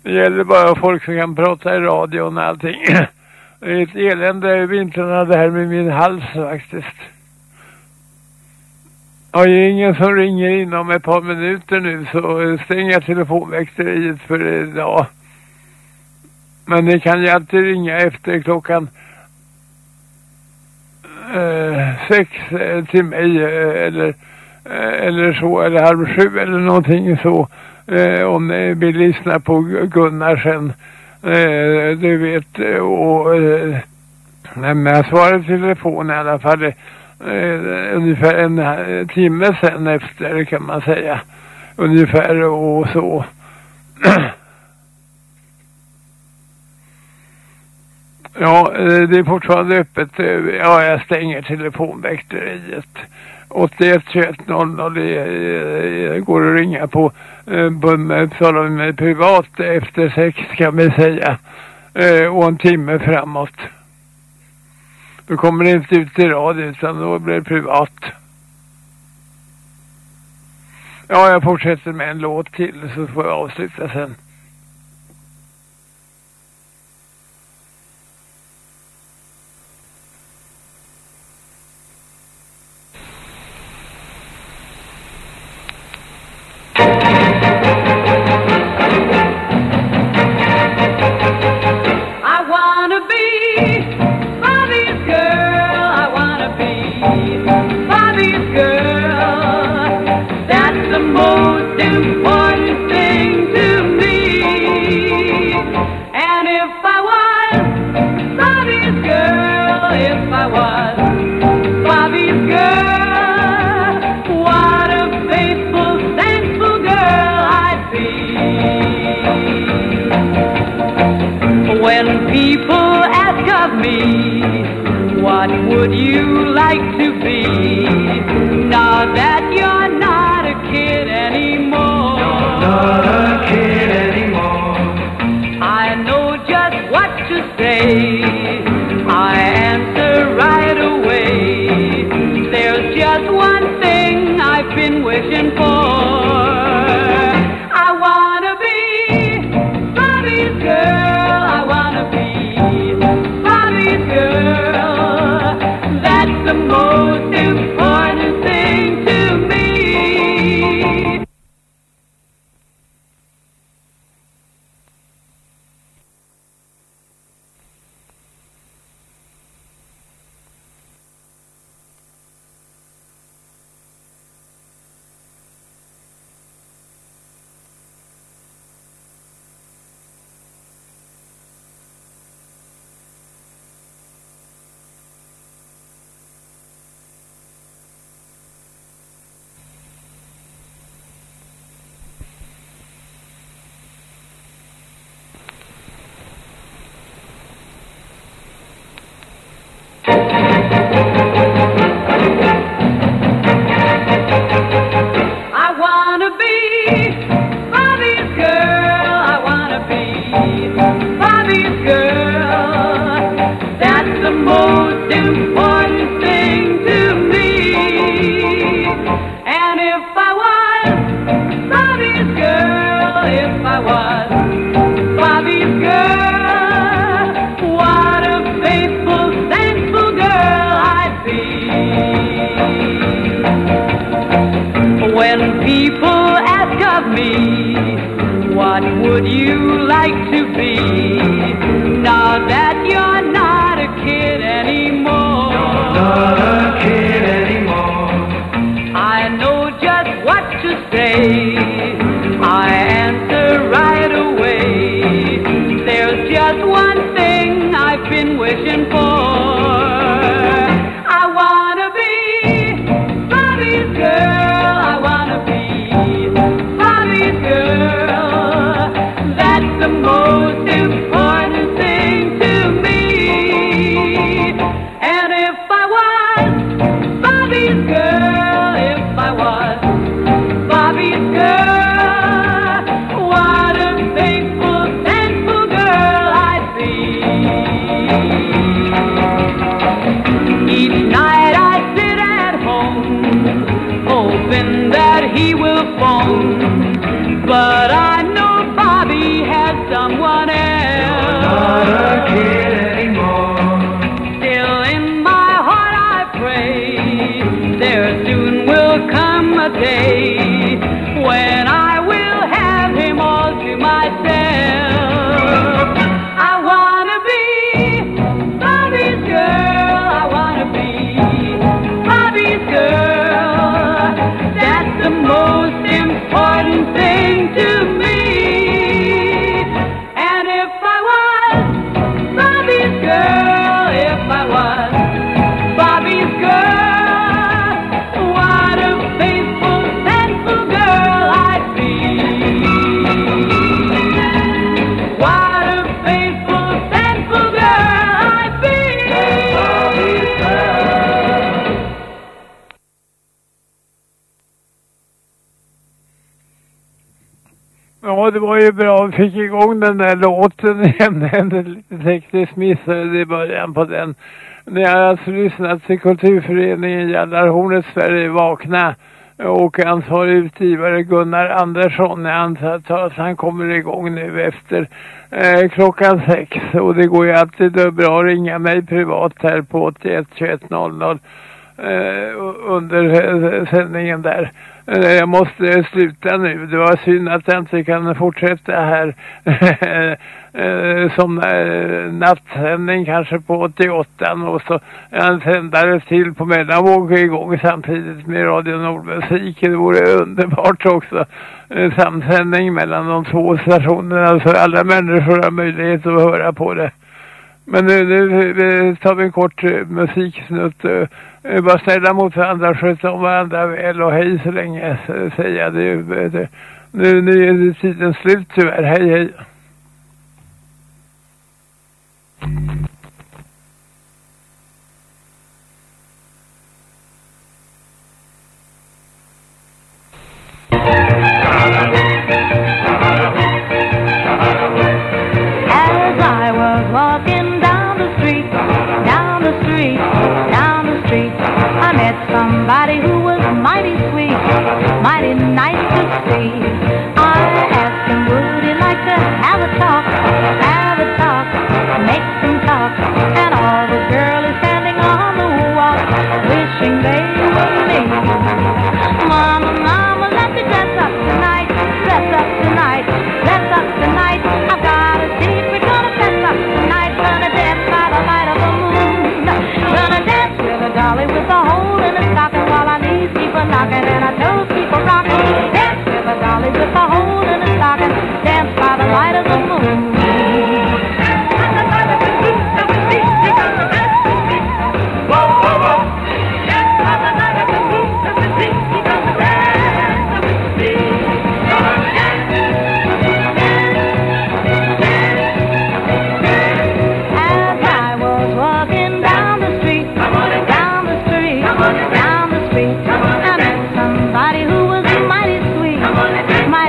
Det gäller bara folk som kan prata i radion och allting. Det är ett elände i vintrarna det här med min hals faktiskt. Har ju ingen som ringer inom ett par minuter nu så stänger jag telefonväxteriet för idag. Men ni kan ju alltid ringa efter klockan eh, sex eh, till mig eh, eller, eh, eller så, eller halv sju eller någonting så. Eh, om ni vill lyssna på Gunnar sen. Eh, du vet, och eh, men jag svarade i telefon i alla fall eh, ungefär en eh, timme sen efter kan man säga. Ungefär och så. Ja, eh, det är fortfarande öppet. Eh, ja, jag stänger telefonväkteriet. 81 21 00 det går att ringa på. Eh, Uppsala med privat efter sex kan vi säga. Och en timme framåt. Då kommer det inte ut i radio utan då blir det privat. Ja, jag fortsätter med en låt till så får jag avsluta sen. what would you like to be? Now that you're not a kid anymore. Not a kid anymore. I know just what to say. Like to be? Var ju bra. Vi fick igång den där låten igen. En liten teknisk tekniskt missade i början på den. Ni har alltså lyssnat till kulturföreningen Jallarhornet Sverige Vakna och ansvarig utgivare Gunnar Andersson. Jag antar att han kommer igång nu efter eh, klockan sex. Och det går ju alltid bra att ringa mig privat här på 81 21 00 eh, under eh, sändningen där. Eh, jag måste sluta nu. Det var synd att jag inte kan fortsätta här eh, som eh, nattsändning kanske på 88 och så en sändare till på mellanvåg igång samtidigt med Radio Nordmusik. Det vore underbart också. En Samsändning mellan de två stationerna så alla människor har möjlighet att höra på det. Men nu, nu tar vi en kort eh, musiksnutt. Eh, eh, var snälla mot varandra, sköt om varandra väl och hej så länge säger jag. Nu, nu, nu är tiden slut tyvärr. Hej hej. As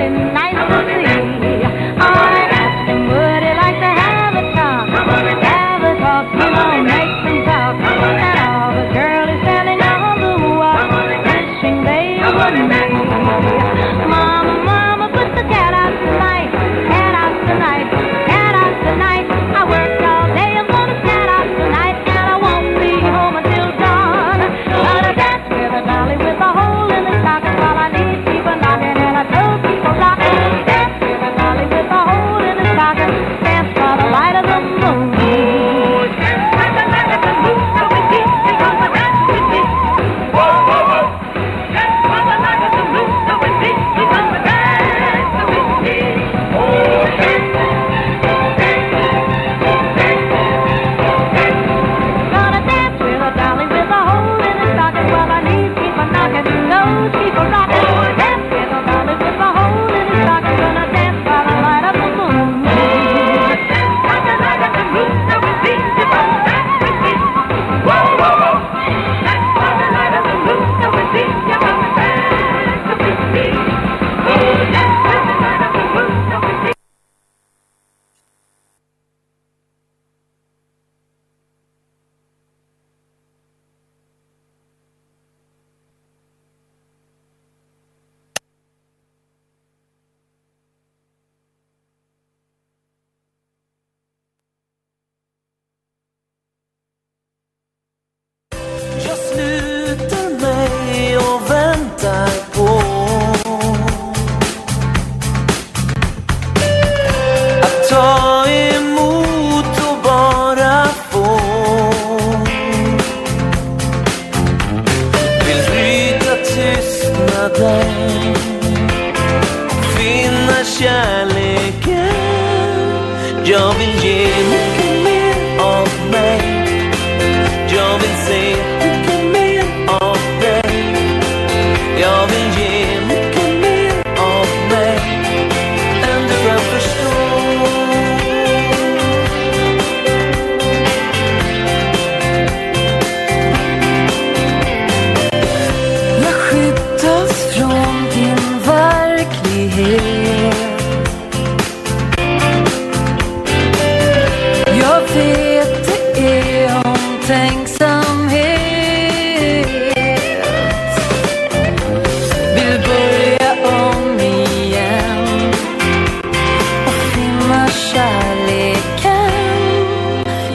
and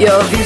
Jag vill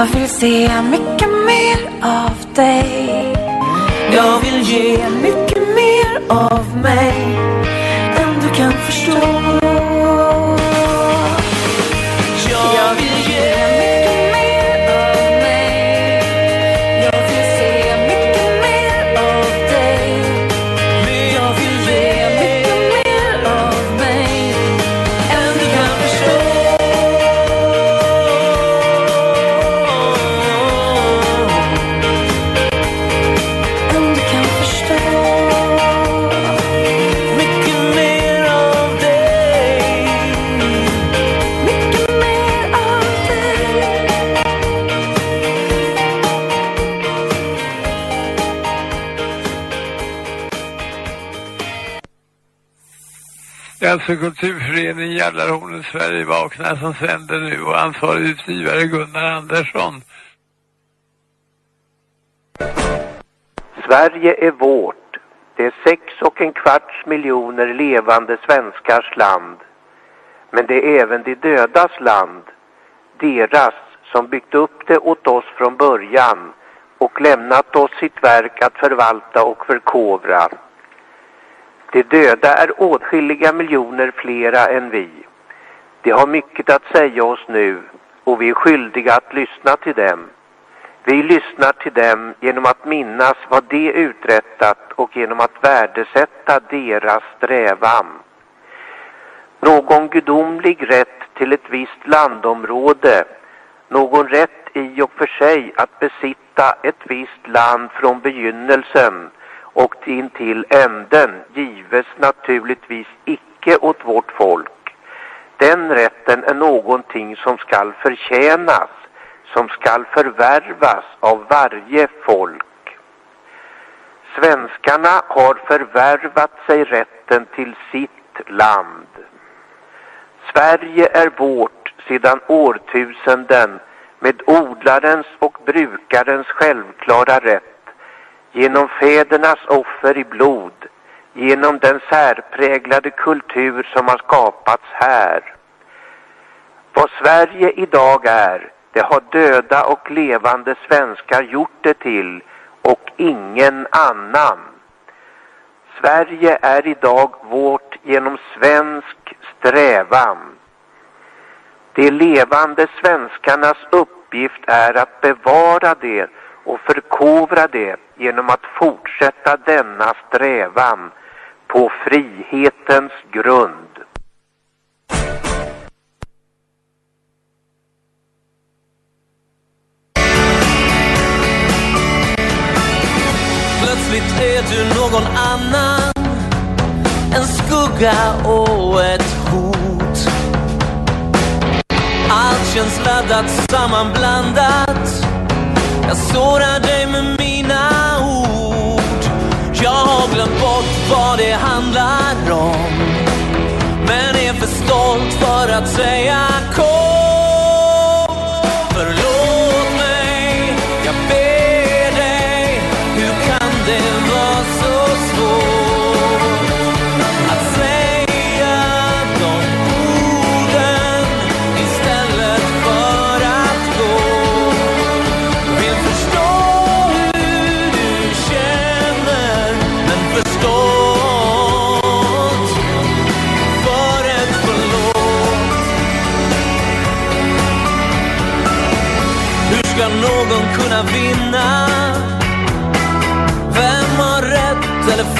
Jag vill se mycket mer av dig. Jag vill ge mycket mer av mig. Alltså kulturföreningen Jallarhornet Sverige vaknar som sänder nu och ansvarig utgivare Gunnar Andersson. Sverige är vårt. Det är sex och en kvarts miljoner levande svenskars land. Men det är även de dödas land. Deras som byggt upp det åt oss från början och lämnat oss sitt verk att förvalta och förkovra. De döda är åtskilliga miljoner flera än vi. De har mycket att säga oss nu och vi är skyldiga att lyssna till dem. Vi lyssnar till dem genom att minnas vad de uträttat och genom att värdesätta deras strävan. Någon gudomlig rätt till ett visst landområde, någon rätt i och för sig att besitta ett visst land från begynnelsen och in till änden gives naturligtvis icke åt vårt folk. Den rätten är någonting som skall förtjänas, som skall förvärvas av varje folk. Svenskarna har förvärvat sig rätten till sitt land. Sverige är vårt sedan årtusenden med odlarens och brukarens självklara rätt genom fädernas offer i blod, genom den särpräglade kultur som har skapats här. Vad Sverige idag är, det har döda och levande svenskar gjort det till och ingen annan. Sverige är idag vårt genom svensk strävan. De levande svenskarnas uppgift är att bevara det och förkovra det genom att fortsätta denna strävan på frihetens grund. Plötsligt är du någon annan En skugga och ett hot Allt känns laddat, sammanblandat jag sårar dig med mina ord. Jag har glömt bort vad det handlar om. Men är för stolt för att säga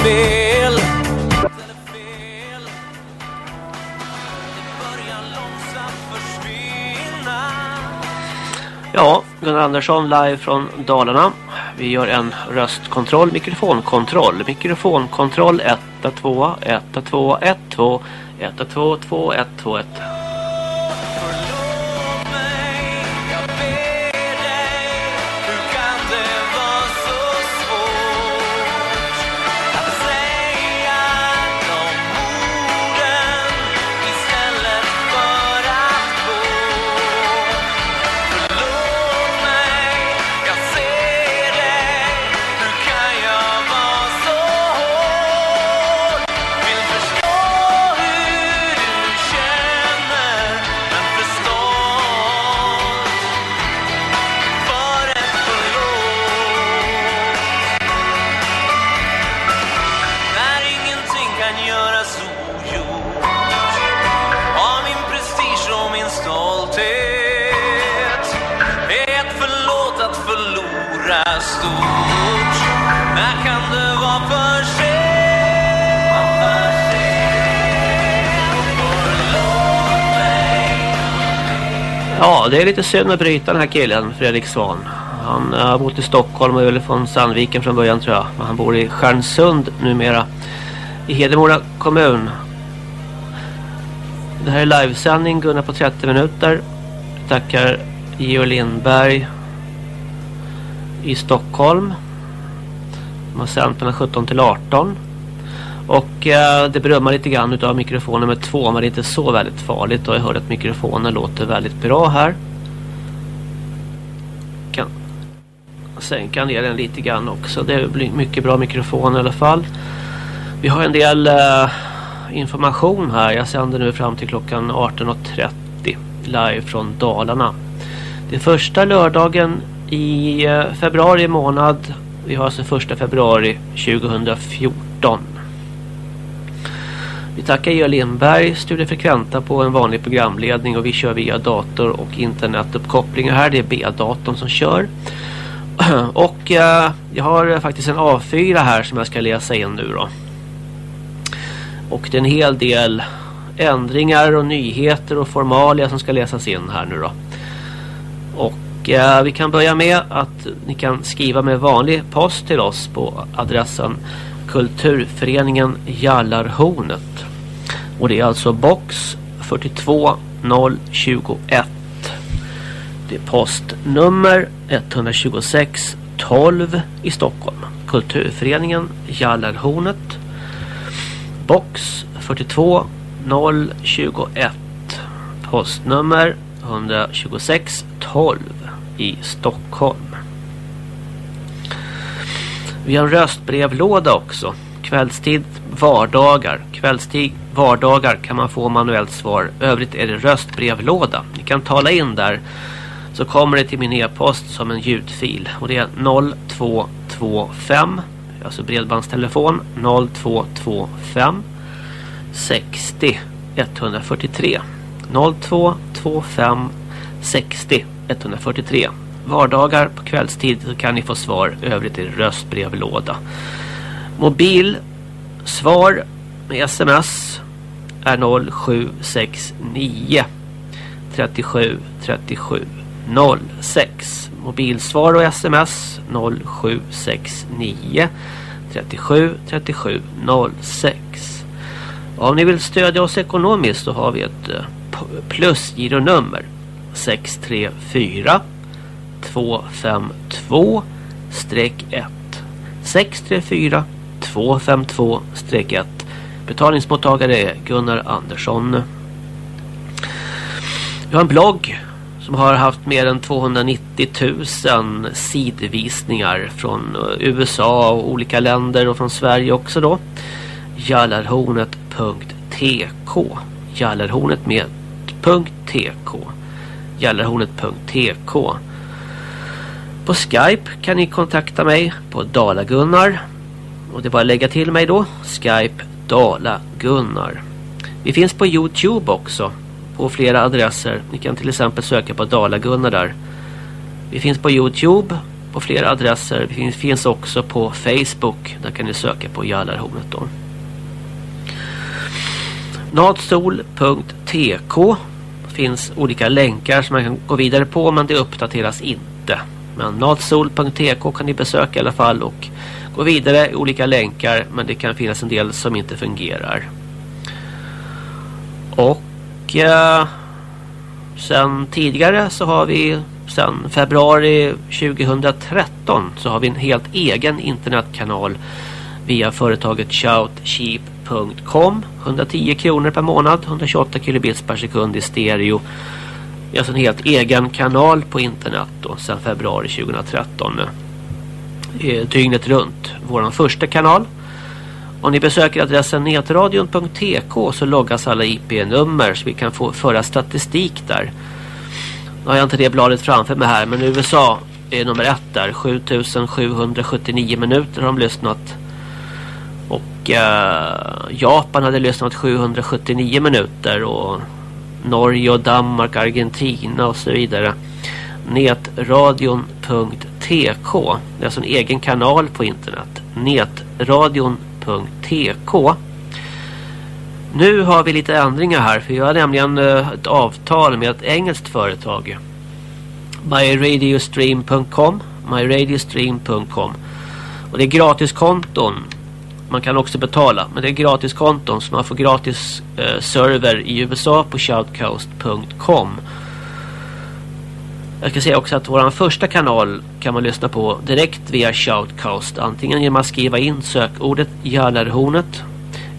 fel Ja, Gunnar Andersson live från Dalarna. Vi gör en röstkontroll, mikrofonkontroll. Mikrofonkontroll 1, 2, 1, 2, 1, 2, 1, 2, 2, 1, 2, 1. Ja, det är lite synd att bryta den här killen, Fredrik Svan. Han eh, har bott i Stockholm och är väl från Sandviken från början tror jag. Men han bor i Stjärnsund numera. I Hedemora kommun. Det här är livesändning, Gunnar på 30 minuter. Tackar Georg Lindberg i Stockholm. De har sänt mellan 17 till 18. Och eh, det brummar lite grann utav mikrofon nummer två men det är inte så väldigt farligt och jag hörde att mikrofonen låter väldigt bra här. Kan sänka ner den lite grann också. Det blir mycket bra mikrofon i alla fall. Vi har en del eh, information här. Jag sänder nu fram till klockan 18.30 live från Dalarna. Det är första lördagen i eh, februari månad. Vi har alltså första februari 2014. Vi tackar Georg Lindberg, Studio Frekventa på en vanlig programledning och vi kör via dator och internetuppkopplingar här. Det är B-datorn som kör. Och eh, jag har faktiskt en A4 här som jag ska läsa in nu då. Och det är en hel del ändringar och nyheter och formalia som ska läsas in här nu då. Och eh, vi kan börja med att ni kan skriva med vanlig post till oss på adressen Kulturföreningen Jallarhornet. Och det är alltså box 42021. Det är postnummer 126 12 i Stockholm. Kulturföreningen Jallarhornet. Box 42021. Postnummer 126 12 i Stockholm. Vi har en röstbrevlåda också. Kvällstid, vardagar. Kvällstid, vardagar kan man få manuellt svar. Övrigt är det röstbrevlåda. Ni kan tala in där så kommer det till min e-post som en ljudfil. Och det är 0225, alltså bredbandstelefon 0225 60 143. 0225 60 143. Vardagar på kvällstid så kan ni få svar. Övrigt är det röstbrevlåda. Mobil svar med sms är 0769 37 37 06. Mobilsvar och sms 0769 37 37 06. Om ni vill stödja oss ekonomiskt så har vi ett eh, plusgironummer 634 252 1 634 252 1 Betalningsmottagare är Gunnar Andersson. Vi har en blogg som har haft mer än 290 000 sidvisningar från eh, USA och olika länder och från Sverige också då. Jallarhornet.tk Jallarhornet med .tk Jallarhornet.tk På Skype kan ni kontakta mig på Dalagunnar och det är bara att lägga till mig då Skype Dala-Gunnar. Vi finns på Youtube också på flera adresser. Ni kan till exempel söka på Dala-Gunnar där. Vi finns på Youtube på flera adresser. Vi finns, finns också på Facebook. Där kan ni söka på Jallarhornet då. Natsol.tk finns olika länkar som man kan gå vidare på men det uppdateras inte. Men natsol.tk kan ni besöka i alla fall och gå vidare i olika länkar men det kan finnas en del som inte fungerar. Och eh, sen tidigare så har vi sen februari 2013 så har vi en helt egen internetkanal via företaget shoutcheap.com 110 kronor per månad 128 kilobits per sekund i stereo. Vi har alltså en helt egen kanal på internet då, sen februari 2013 eh, dygnet runt vår första kanal om ni besöker adressen netradion.tk så loggas alla IP-nummer så vi kan få föra statistik där. Nu har jag inte det bladet framför mig här men USA är nummer ett där. 7779 minuter har de lyssnat. Och eh, Japan hade lyssnat 779 minuter och Norge och Danmark, Argentina och så vidare. Netradion.tk det är alltså en egen kanal på internet. Netradion.tk Nu har vi lite ändringar här för jag har nämligen eh, ett avtal med ett engelskt företag. myradiostream.com myradiostream.com och det är gratiskonton man kan också betala men det är gratiskonton så man får gratis eh, server i USA på shoutcast.com jag ska säga också att vår första kanal kan man lyssna på direkt via Shoutcast. Antingen genom att skriva in sökordet Jallarhornet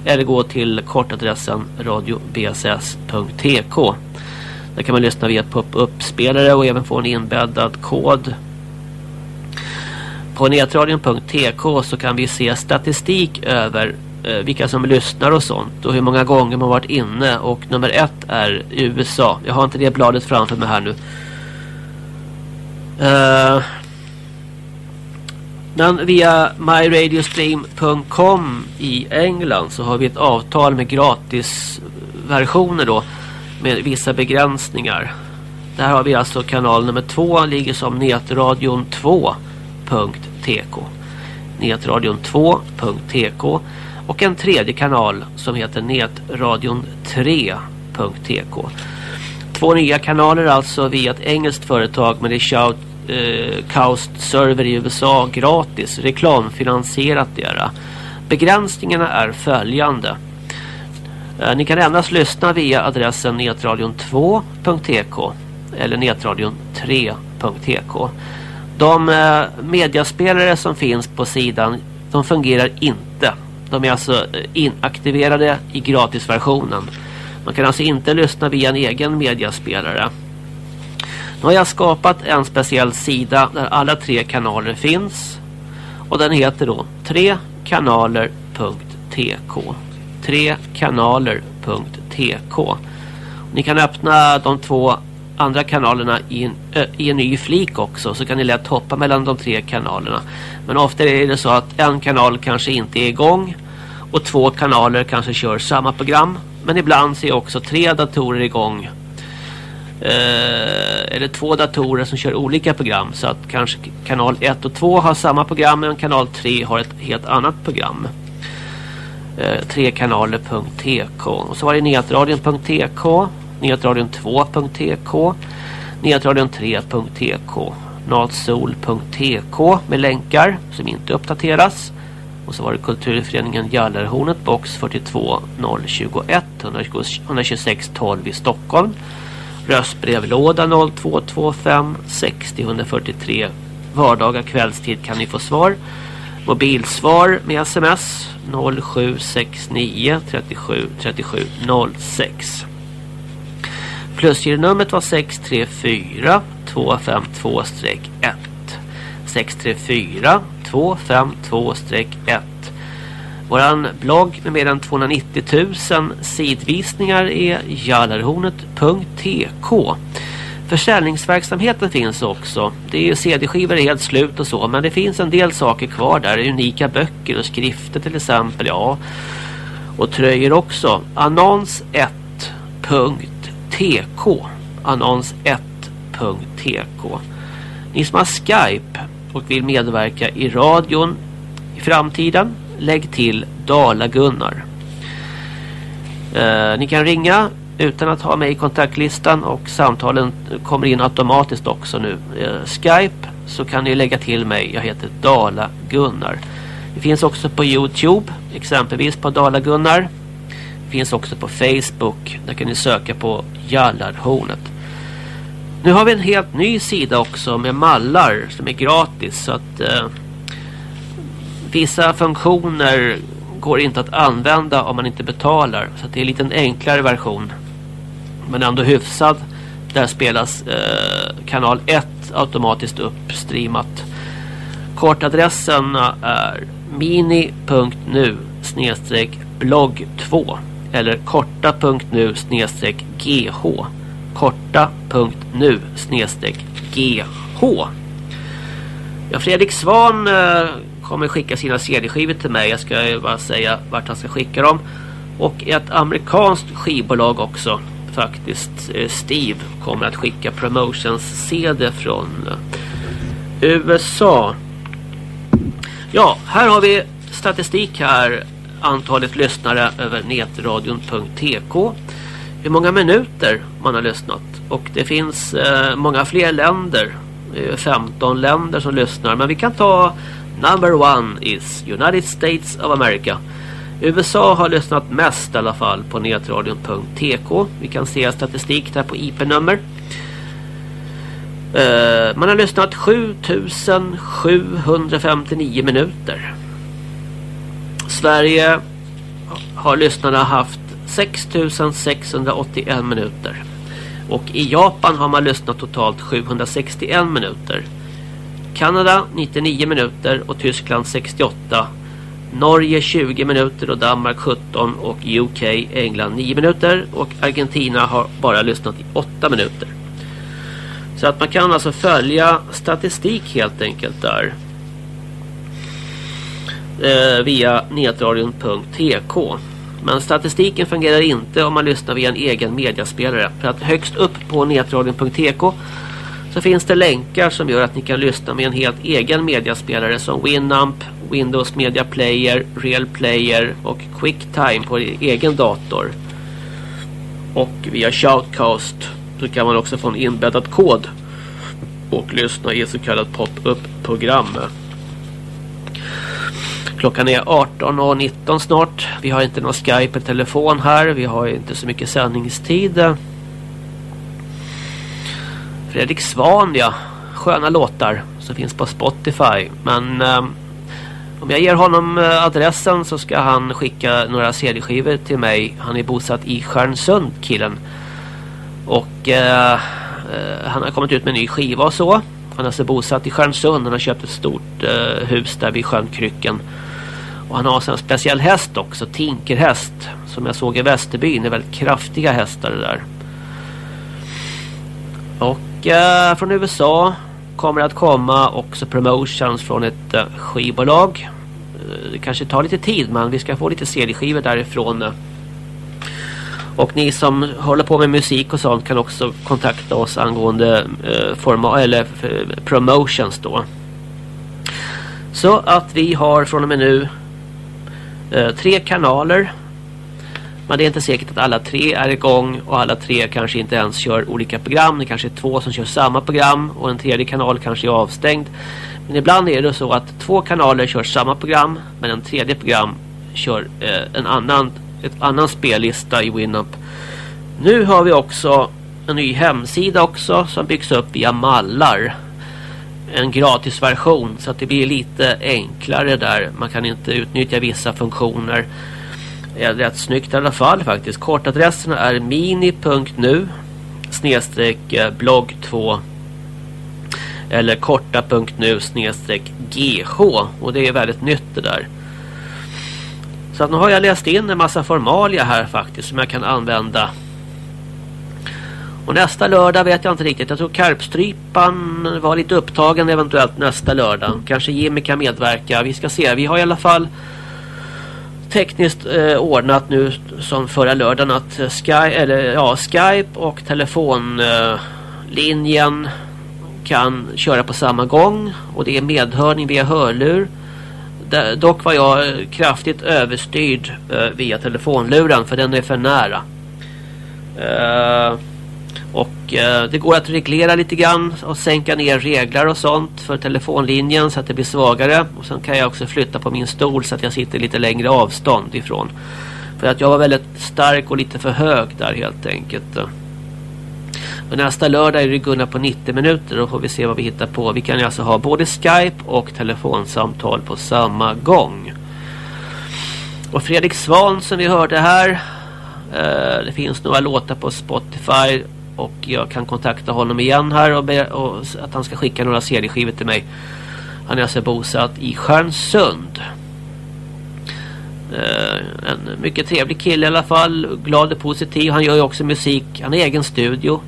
eller gå till kortadressen radiobss.tk. Där kan man lyssna via pop-up-spelare och även få en inbäddad kod. På netradion.tk så kan vi se statistik över eh, vilka som lyssnar och sånt och hur många gånger man varit inne och nummer ett är USA. Jag har inte det bladet framför mig här nu. Eh, uh, men via myradiostream.com i England så har vi ett avtal med gratisversioner då med vissa begränsningar. Där har vi alltså kanal nummer två ligger som netradion2.tk netradion2.tk och en tredje kanal som heter netradion3.tk Två nya kanaler alltså via ett engelskt företag med det shout eh, Coast server i USA gratis, reklamfinansierat dera. Begränsningarna är följande. Eh, ni kan endast lyssna via adressen netradion2.tk eller netradion3.tk. De eh, mediaspelare som finns på sidan de fungerar inte. De är alltså eh, inaktiverade i gratisversionen. Man kan alltså inte lyssna via en egen mediaspelare. Nu har jag skapat en speciell sida där alla tre kanaler finns. Och den heter då trekanaler.tk trekanaler.tk Ni kan öppna de två andra kanalerna i en, ö, i en ny flik också så kan ni lätt hoppa mellan de tre kanalerna. Men ofta är det så att en kanal kanske inte är igång och två kanaler kanske kör samma program. Men ibland ser också tre datorer igång. Eh, eller två datorer som kör olika program. Så att kanske kanal 1 och 2 har samma program men kanal 3 har ett helt annat program. Eh, trekanaler.tk och så var det netradion.tk netradion2.tk netradion3.tk natsol.tk med länkar som inte uppdateras och så var det Kulturföreningen Jallarhornet box 42 021 126 12 i Stockholm. Röstbrevlåda 0225 60 143 Vardagar kvällstid kan ni få svar. Mobilsvar med sms 0769 37 37 06 Plusgironumret var 634 252-1 634 252-1 Våran blogg med mer än 290 000 sidvisningar är jallarhornet.tk Försäljningsverksamheten finns också. Det är CD-skivor är helt slut och så. Men det finns en del saker kvar där. Unika böcker och skrifter till exempel. Ja. Och tröjor också. Annons1.tk Annons1.tk Ni som har Skype och vill medverka i radion i framtiden, lägg till Dala-Gunnar. Eh, ni kan ringa utan att ha mig i kontaktlistan och samtalen kommer in automatiskt också nu. Eh, Skype så kan ni lägga till mig. Jag heter Dala Gunnar. Det finns också på Youtube, exempelvis på Dala Gunnar. Det finns också på Facebook. Där kan ni söka på Jallarhornet. Nu har vi en helt ny sida också med mallar som är gratis så att eh, vissa funktioner går inte att använda om man inte betalar. Så det är en liten enklare version. Men ändå hyfsad. Där spelas eh, kanal 1 automatiskt uppstreamat. Kortadressen är mini.nu blogg 2 eller korta.nu gh korta.nu snedstreck gh Ja, Fredrik Svan eh, kommer skicka sina CD-skivor till mig. Jag ska bara säga vart han ska skicka dem. Och ett amerikanskt skivbolag också faktiskt. Eh, Steve kommer att skicka promotions-CD från eh, USA. Ja, här har vi statistik här. Antalet lyssnare över netradion.tk. Hur många minuter man har lyssnat. Och det finns eh, många fler länder. 15 länder som lyssnar. Men vi kan ta number one is United States of America. USA har lyssnat mest i alla fall på netradion.tk. Vi kan se statistik där på IP-nummer. Eh, man har lyssnat 7759 minuter. Sverige har lyssnarna haft 6681 minuter. Och i Japan har man lyssnat totalt 761 minuter. Kanada 99 minuter och Tyskland 68. Norge 20 minuter och Danmark 17 och UK, England 9 minuter och Argentina har bara lyssnat i 8 minuter. Så att man kan alltså följa statistik helt enkelt där. Eh, via netradion.tk. Men statistiken fungerar inte om man lyssnar via en egen mediaspelare. För att högst upp på netradion.tk så finns det länkar som gör att ni kan lyssna med en helt egen mediaspelare som Winamp, Windows Media Player, Real Player och QuickTime på din egen dator. Och via Shoutcast så kan man också få en inbäddad kod och lyssna i ett så kallat pop-up-program. Klockan är 18.19 snart. Vi har inte någon Skype eller telefon här. Vi har inte så mycket sändningstid. Fredrik Svan, ja. Sköna låtar som finns på Spotify. Men eh, om jag ger honom eh, adressen så ska han skicka några CD-skivor till mig. Han är bosatt i Stjärnsund, killen. Och eh, eh, han har kommit ut med en ny skiva och så. Han är alltså bosatt i Stjärnsund. Han har köpt ett stort eh, hus där vid sjön Krycken. Och han har en speciell häst också, tinkerhäst. Som jag såg i Västerbyn. Det är väldigt kraftiga hästar det där. Och eh, från USA kommer det att komma också promotions från ett eh, skivbolag. Eh, det kanske tar lite tid men vi ska få lite CD-skivor därifrån. Och ni som håller på med musik och sånt kan också kontakta oss angående eh, forma eller eh, promotions då. Så att vi har från och med nu Eh, tre kanaler. Men det är inte säkert att alla tre är igång och alla tre kanske inte ens kör olika program. Det kanske är två som kör samma program och en tredje kanal kanske är avstängd. Men ibland är det så att två kanaler kör samma program men en tredje program kör eh, en annan ett annan spellista i Winamp. Nu har vi också en ny hemsida också som byggs upp via mallar. En gratisversion så att det blir lite enklare där. Man kan inte utnyttja vissa funktioner. Det är rätt snyggt i alla fall faktiskt. Kortadresserna är mini.nu snedstreck eh, blogg 2 eller korta.nu snedstreck gh och det är väldigt nytt det där. Så att nu har jag läst in en massa formalia här faktiskt som jag kan använda. Och nästa lördag vet jag inte riktigt. Jag tror Karpstrypan var lite upptagen eventuellt nästa lördag. Kanske Jimmy kan medverka. Vi ska se. Vi har i alla fall tekniskt eh, ordnat nu som förra lördagen att Sky, eller, ja, Skype och telefonlinjen eh, kan köra på samma gång och det är medhörning via hörlur. Dock var jag kraftigt överstyrd eh, via telefonluren för den är för nära. Eh, och eh, det går att reglera lite grann och sänka ner regler och sånt för telefonlinjen så att det blir svagare. Och sen kan jag också flytta på min stol så att jag sitter lite längre avstånd ifrån. För att jag var väldigt stark och lite för hög där helt enkelt. Men nästa lördag är det Gunnar på 90 minuter. Då får vi se vad vi hittar på. Vi kan alltså ha både Skype och telefonsamtal på samma gång. Och Fredrik Svan som vi hörde här. Eh, det finns några låtar på Spotify. Och jag kan kontakta honom igen här och, be, och att han ska skicka några CD-skivor till mig. Han är alltså bosatt i Stjärnsund. Eh, en mycket trevlig kille i alla fall. Glad och positiv. Han gör ju också musik. Han har egen studio.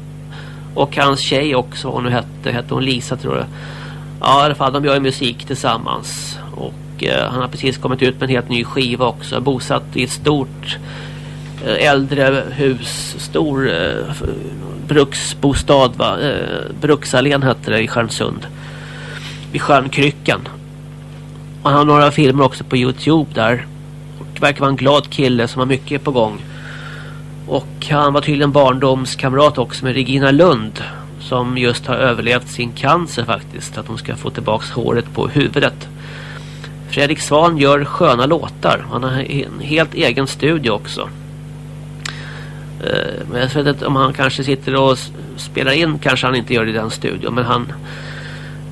Och hans tjej också, hon nu hette. Hette hon Lisa tror jag. Ja i alla fall, de gör ju musik tillsammans. Och eh, han har precis kommit ut med en helt ny skiva också. Bosatt i ett stort eh, äldre hus. Stor eh, bruksbostad va. Eh, Bruksallén hette det i Stjärnsund. Vid Stjärnkryckan. Han har några filmer också på Youtube där. Och verkar vara en glad kille som har mycket på gång. Och han var tydligen barndomskamrat också med Regina Lund. Som just har överlevt sin cancer faktiskt. Att hon ska få tillbaks håret på huvudet. Fredrik Svan gör sköna låtar. Han har en helt egen studio också. Eh, men jag vet inte om han kanske sitter och spelar in. Kanske han inte gör det i den studion. Men han...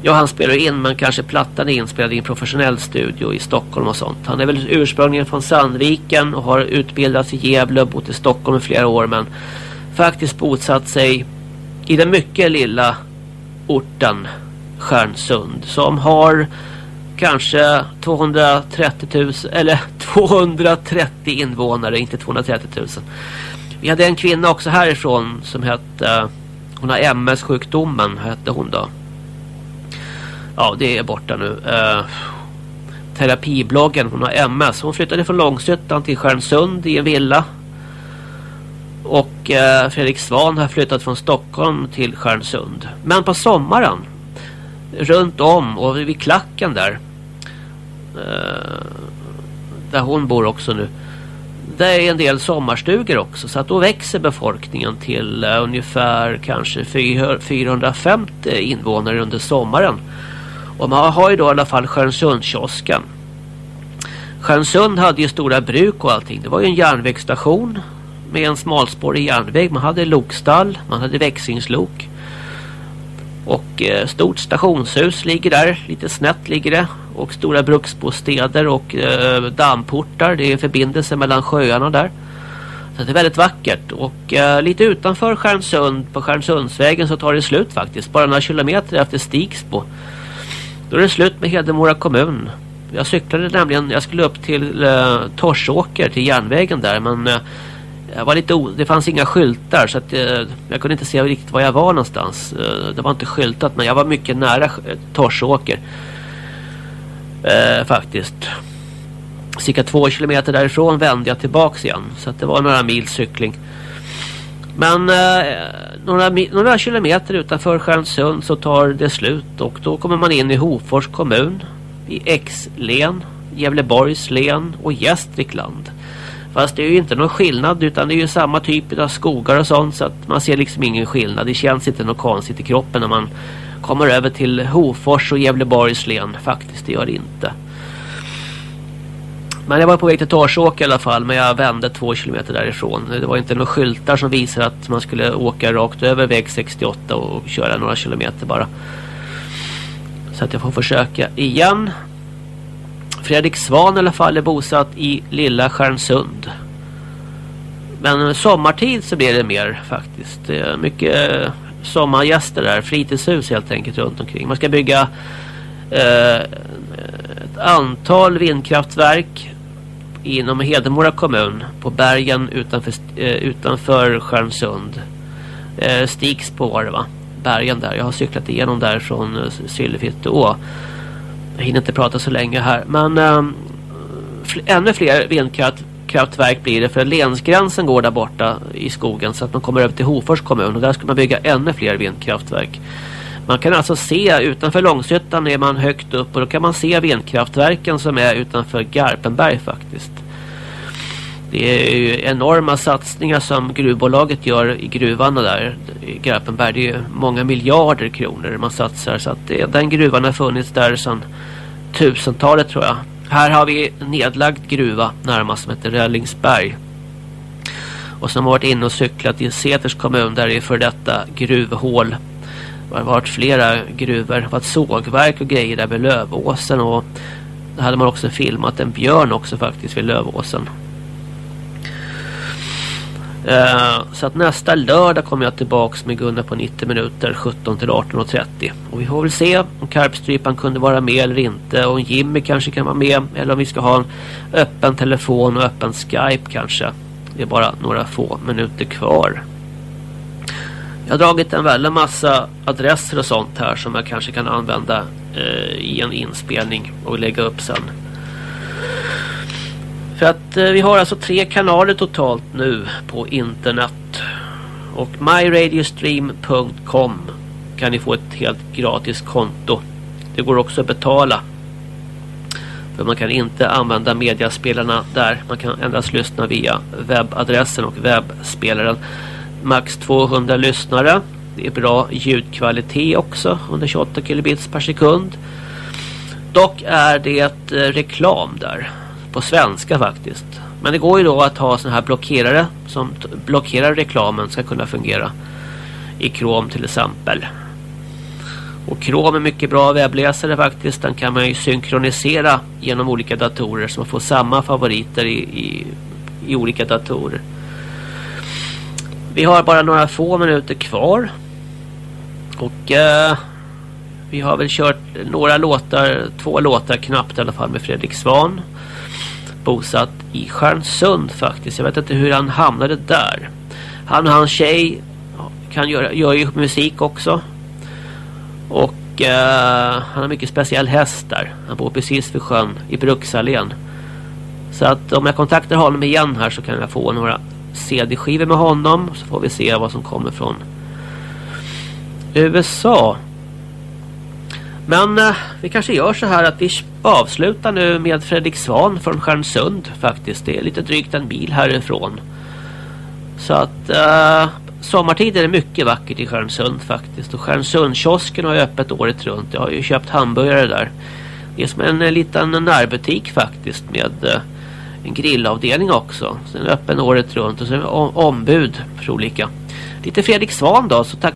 Ja, han spelar in men kanske plattan är inspelad i en professionell studio i Stockholm och sånt. Han är väl ursprungligen från Sandviken och har utbildats i Gävle och bott i Stockholm i flera år men faktiskt bosatt sig i den mycket lilla orten Stjärnsund som har kanske 230 000 eller 230 invånare, inte 230 000. Vi hade en kvinna också härifrån som hette hon har MS-sjukdomen hette hon då. Ja, det är borta nu. Uh, terapibloggen, hon har MS. Hon flyttade från Långsötan till Stjärnsund i en villa. Och uh, Fredrik Svan har flyttat från Stockholm till Stjärnsund. Men på sommaren, runt om och vid klacken där. Uh, där hon bor också nu. Det är en del sommarstugor också. Så att då växer befolkningen till uh, ungefär kanske 450 invånare under sommaren. Och man har ju då i alla fall Stjärnsundskiosken. Stjärnsund hade ju stora bruk och allting. Det var ju en järnvägsstation med en smalspårig järnväg. Man hade lokstall, man hade växlingslok. Och eh, stort stationshus ligger där, lite snett ligger det. Och stora bruksbostäder och eh, dammportar. Det är en förbindelse mellan sjöarna där. Så det är väldigt vackert. Och eh, lite utanför Stjärnsund, på Stjärnsundsvägen så tar det slut faktiskt. Bara några kilometer efter Stigsbo. Då är det slut med Hedemora kommun. Jag cyklade nämligen, jag skulle upp till eh, Torsåker till järnvägen där men eh, jag var lite o det fanns inga skyltar så att eh, jag kunde inte se riktigt var jag var någonstans. Eh, det var inte skyltat men jag var mycket nära eh, Torsåker. Eh, faktiskt. Cirka två kilometer därifrån vände jag tillbaks igen så att det var några mil cykling. Men eh, några, några kilometer utanför Stjärnsund så tar det slut och då kommer man in i Hofors kommun, i X-län, Gävleborgs län och Gästrikland. Fast det är ju inte någon skillnad utan det är ju samma typ av skogar och sånt så att man ser liksom ingen skillnad. Det känns inte något konstigt i kroppen när man kommer över till Hofors och Gävleborgs län. Faktiskt, det gör det inte. Men jag var på väg till Torsåker i alla fall men jag vände två kilometer därifrån. Det var inte några skyltar som visar att man skulle åka rakt över väg 68 och köra några kilometer bara. Så att jag får försöka igen. Fredrik Svan i alla fall är bosatt i lilla Stjärnsund. Men sommartid så blir det mer faktiskt. Det är mycket eh, sommargäster där. Fritidshus helt enkelt runt omkring. Man ska bygga eh, ett antal vindkraftverk inom Hedemora kommun på bergen utanför, eh, utanför Stjärnsund. Eh, Stigsbo var det va? Bergen där. Jag har cyklat igenom där från eh, Syllefittå. Jag hinner inte prata så länge här. Men eh, fl ännu fler vindkraftverk blir det för länsgränsen går där borta i skogen så att man kommer över till Hofors kommun och där ska man bygga ännu fler vindkraftverk. Man kan alltså se utanför Långshyttan är man högt upp och då kan man se vindkraftverken som är utanför Garpenberg faktiskt. Det är ju enorma satsningar som gruvbolaget gör i gruvarna där i Garpenberg. Det är ju många miljarder kronor man satsar så att det, den gruvan har funnits där sedan tusentalet tror jag. Här har vi nedlagd gruva närmast som heter Rällingsberg. Och som har varit inne och cyklat i Seters kommun där det är för detta gruvhål. Det har varit flera gruvor. Det har varit sågverk och grejer där vid Lövåsen. Och där hade man också filmat en björn också faktiskt vid Lövåsen. Uh, så att nästa lördag kommer jag tillbaks med Gunnar på 90 minuter 17 till 18.30 och vi får väl se om Karpstrypan kunde vara med eller inte och Jimmy kanske kan vara med eller om vi ska ha en öppen telefon och öppen Skype kanske. Det är bara några få minuter kvar. Jag har dragit en väldigt massa adresser och sånt här som jag kanske kan använda uh, i en inspelning och lägga upp sen för att eh, vi har alltså tre kanaler totalt nu på internet. Och myradiostream.com kan ni få ett helt gratis konto. Det går också att betala. För man kan inte använda mediaspelarna där. Man kan endast lyssna via webbadressen och webbspelaren. Max 200 lyssnare. Det är bra ljudkvalitet också. 128 kilobits per sekund. Dock är det eh, reklam där på svenska faktiskt. Men det går ju då att ha såna här blockerare som blockerar reklamen ska kunna fungera i Chrome till exempel. Och Chrome är mycket bra webbläsare faktiskt. Den kan man ju synkronisera genom olika datorer så man får samma favoriter i, i, i olika datorer. Vi har bara några få minuter kvar. Och eh, vi har väl kört några låtar, två låtar knappt i alla fall med Fredrik Svan bosatt i Stjärnsund faktiskt. Jag vet inte hur han hamnade där. Han och hans tjej kan göra, gör ju musik också. Och eh, han har mycket speciell häst där. Han bor precis vid sjön i Bruksallén. Så att om jag kontaktar honom igen här så kan jag få några CD-skivor med honom. Så får vi se vad som kommer från USA. Men eh, vi kanske gör så här att vi avslutar nu med Fredrik Svan från Stjärnsund faktiskt. Det är lite drygt en bil härifrån. Så att eh, sommartid är det mycket vackert i Stjärnsund faktiskt. Och Stjärnsundkiosken har öppet året runt. Jag har ju köpt hamburgare där. Det är som en, en liten närbutik faktiskt med eh, en grillavdelning också. Så den är öppen året runt och så är det ombud för olika. Lite Fredrik Svan då så tack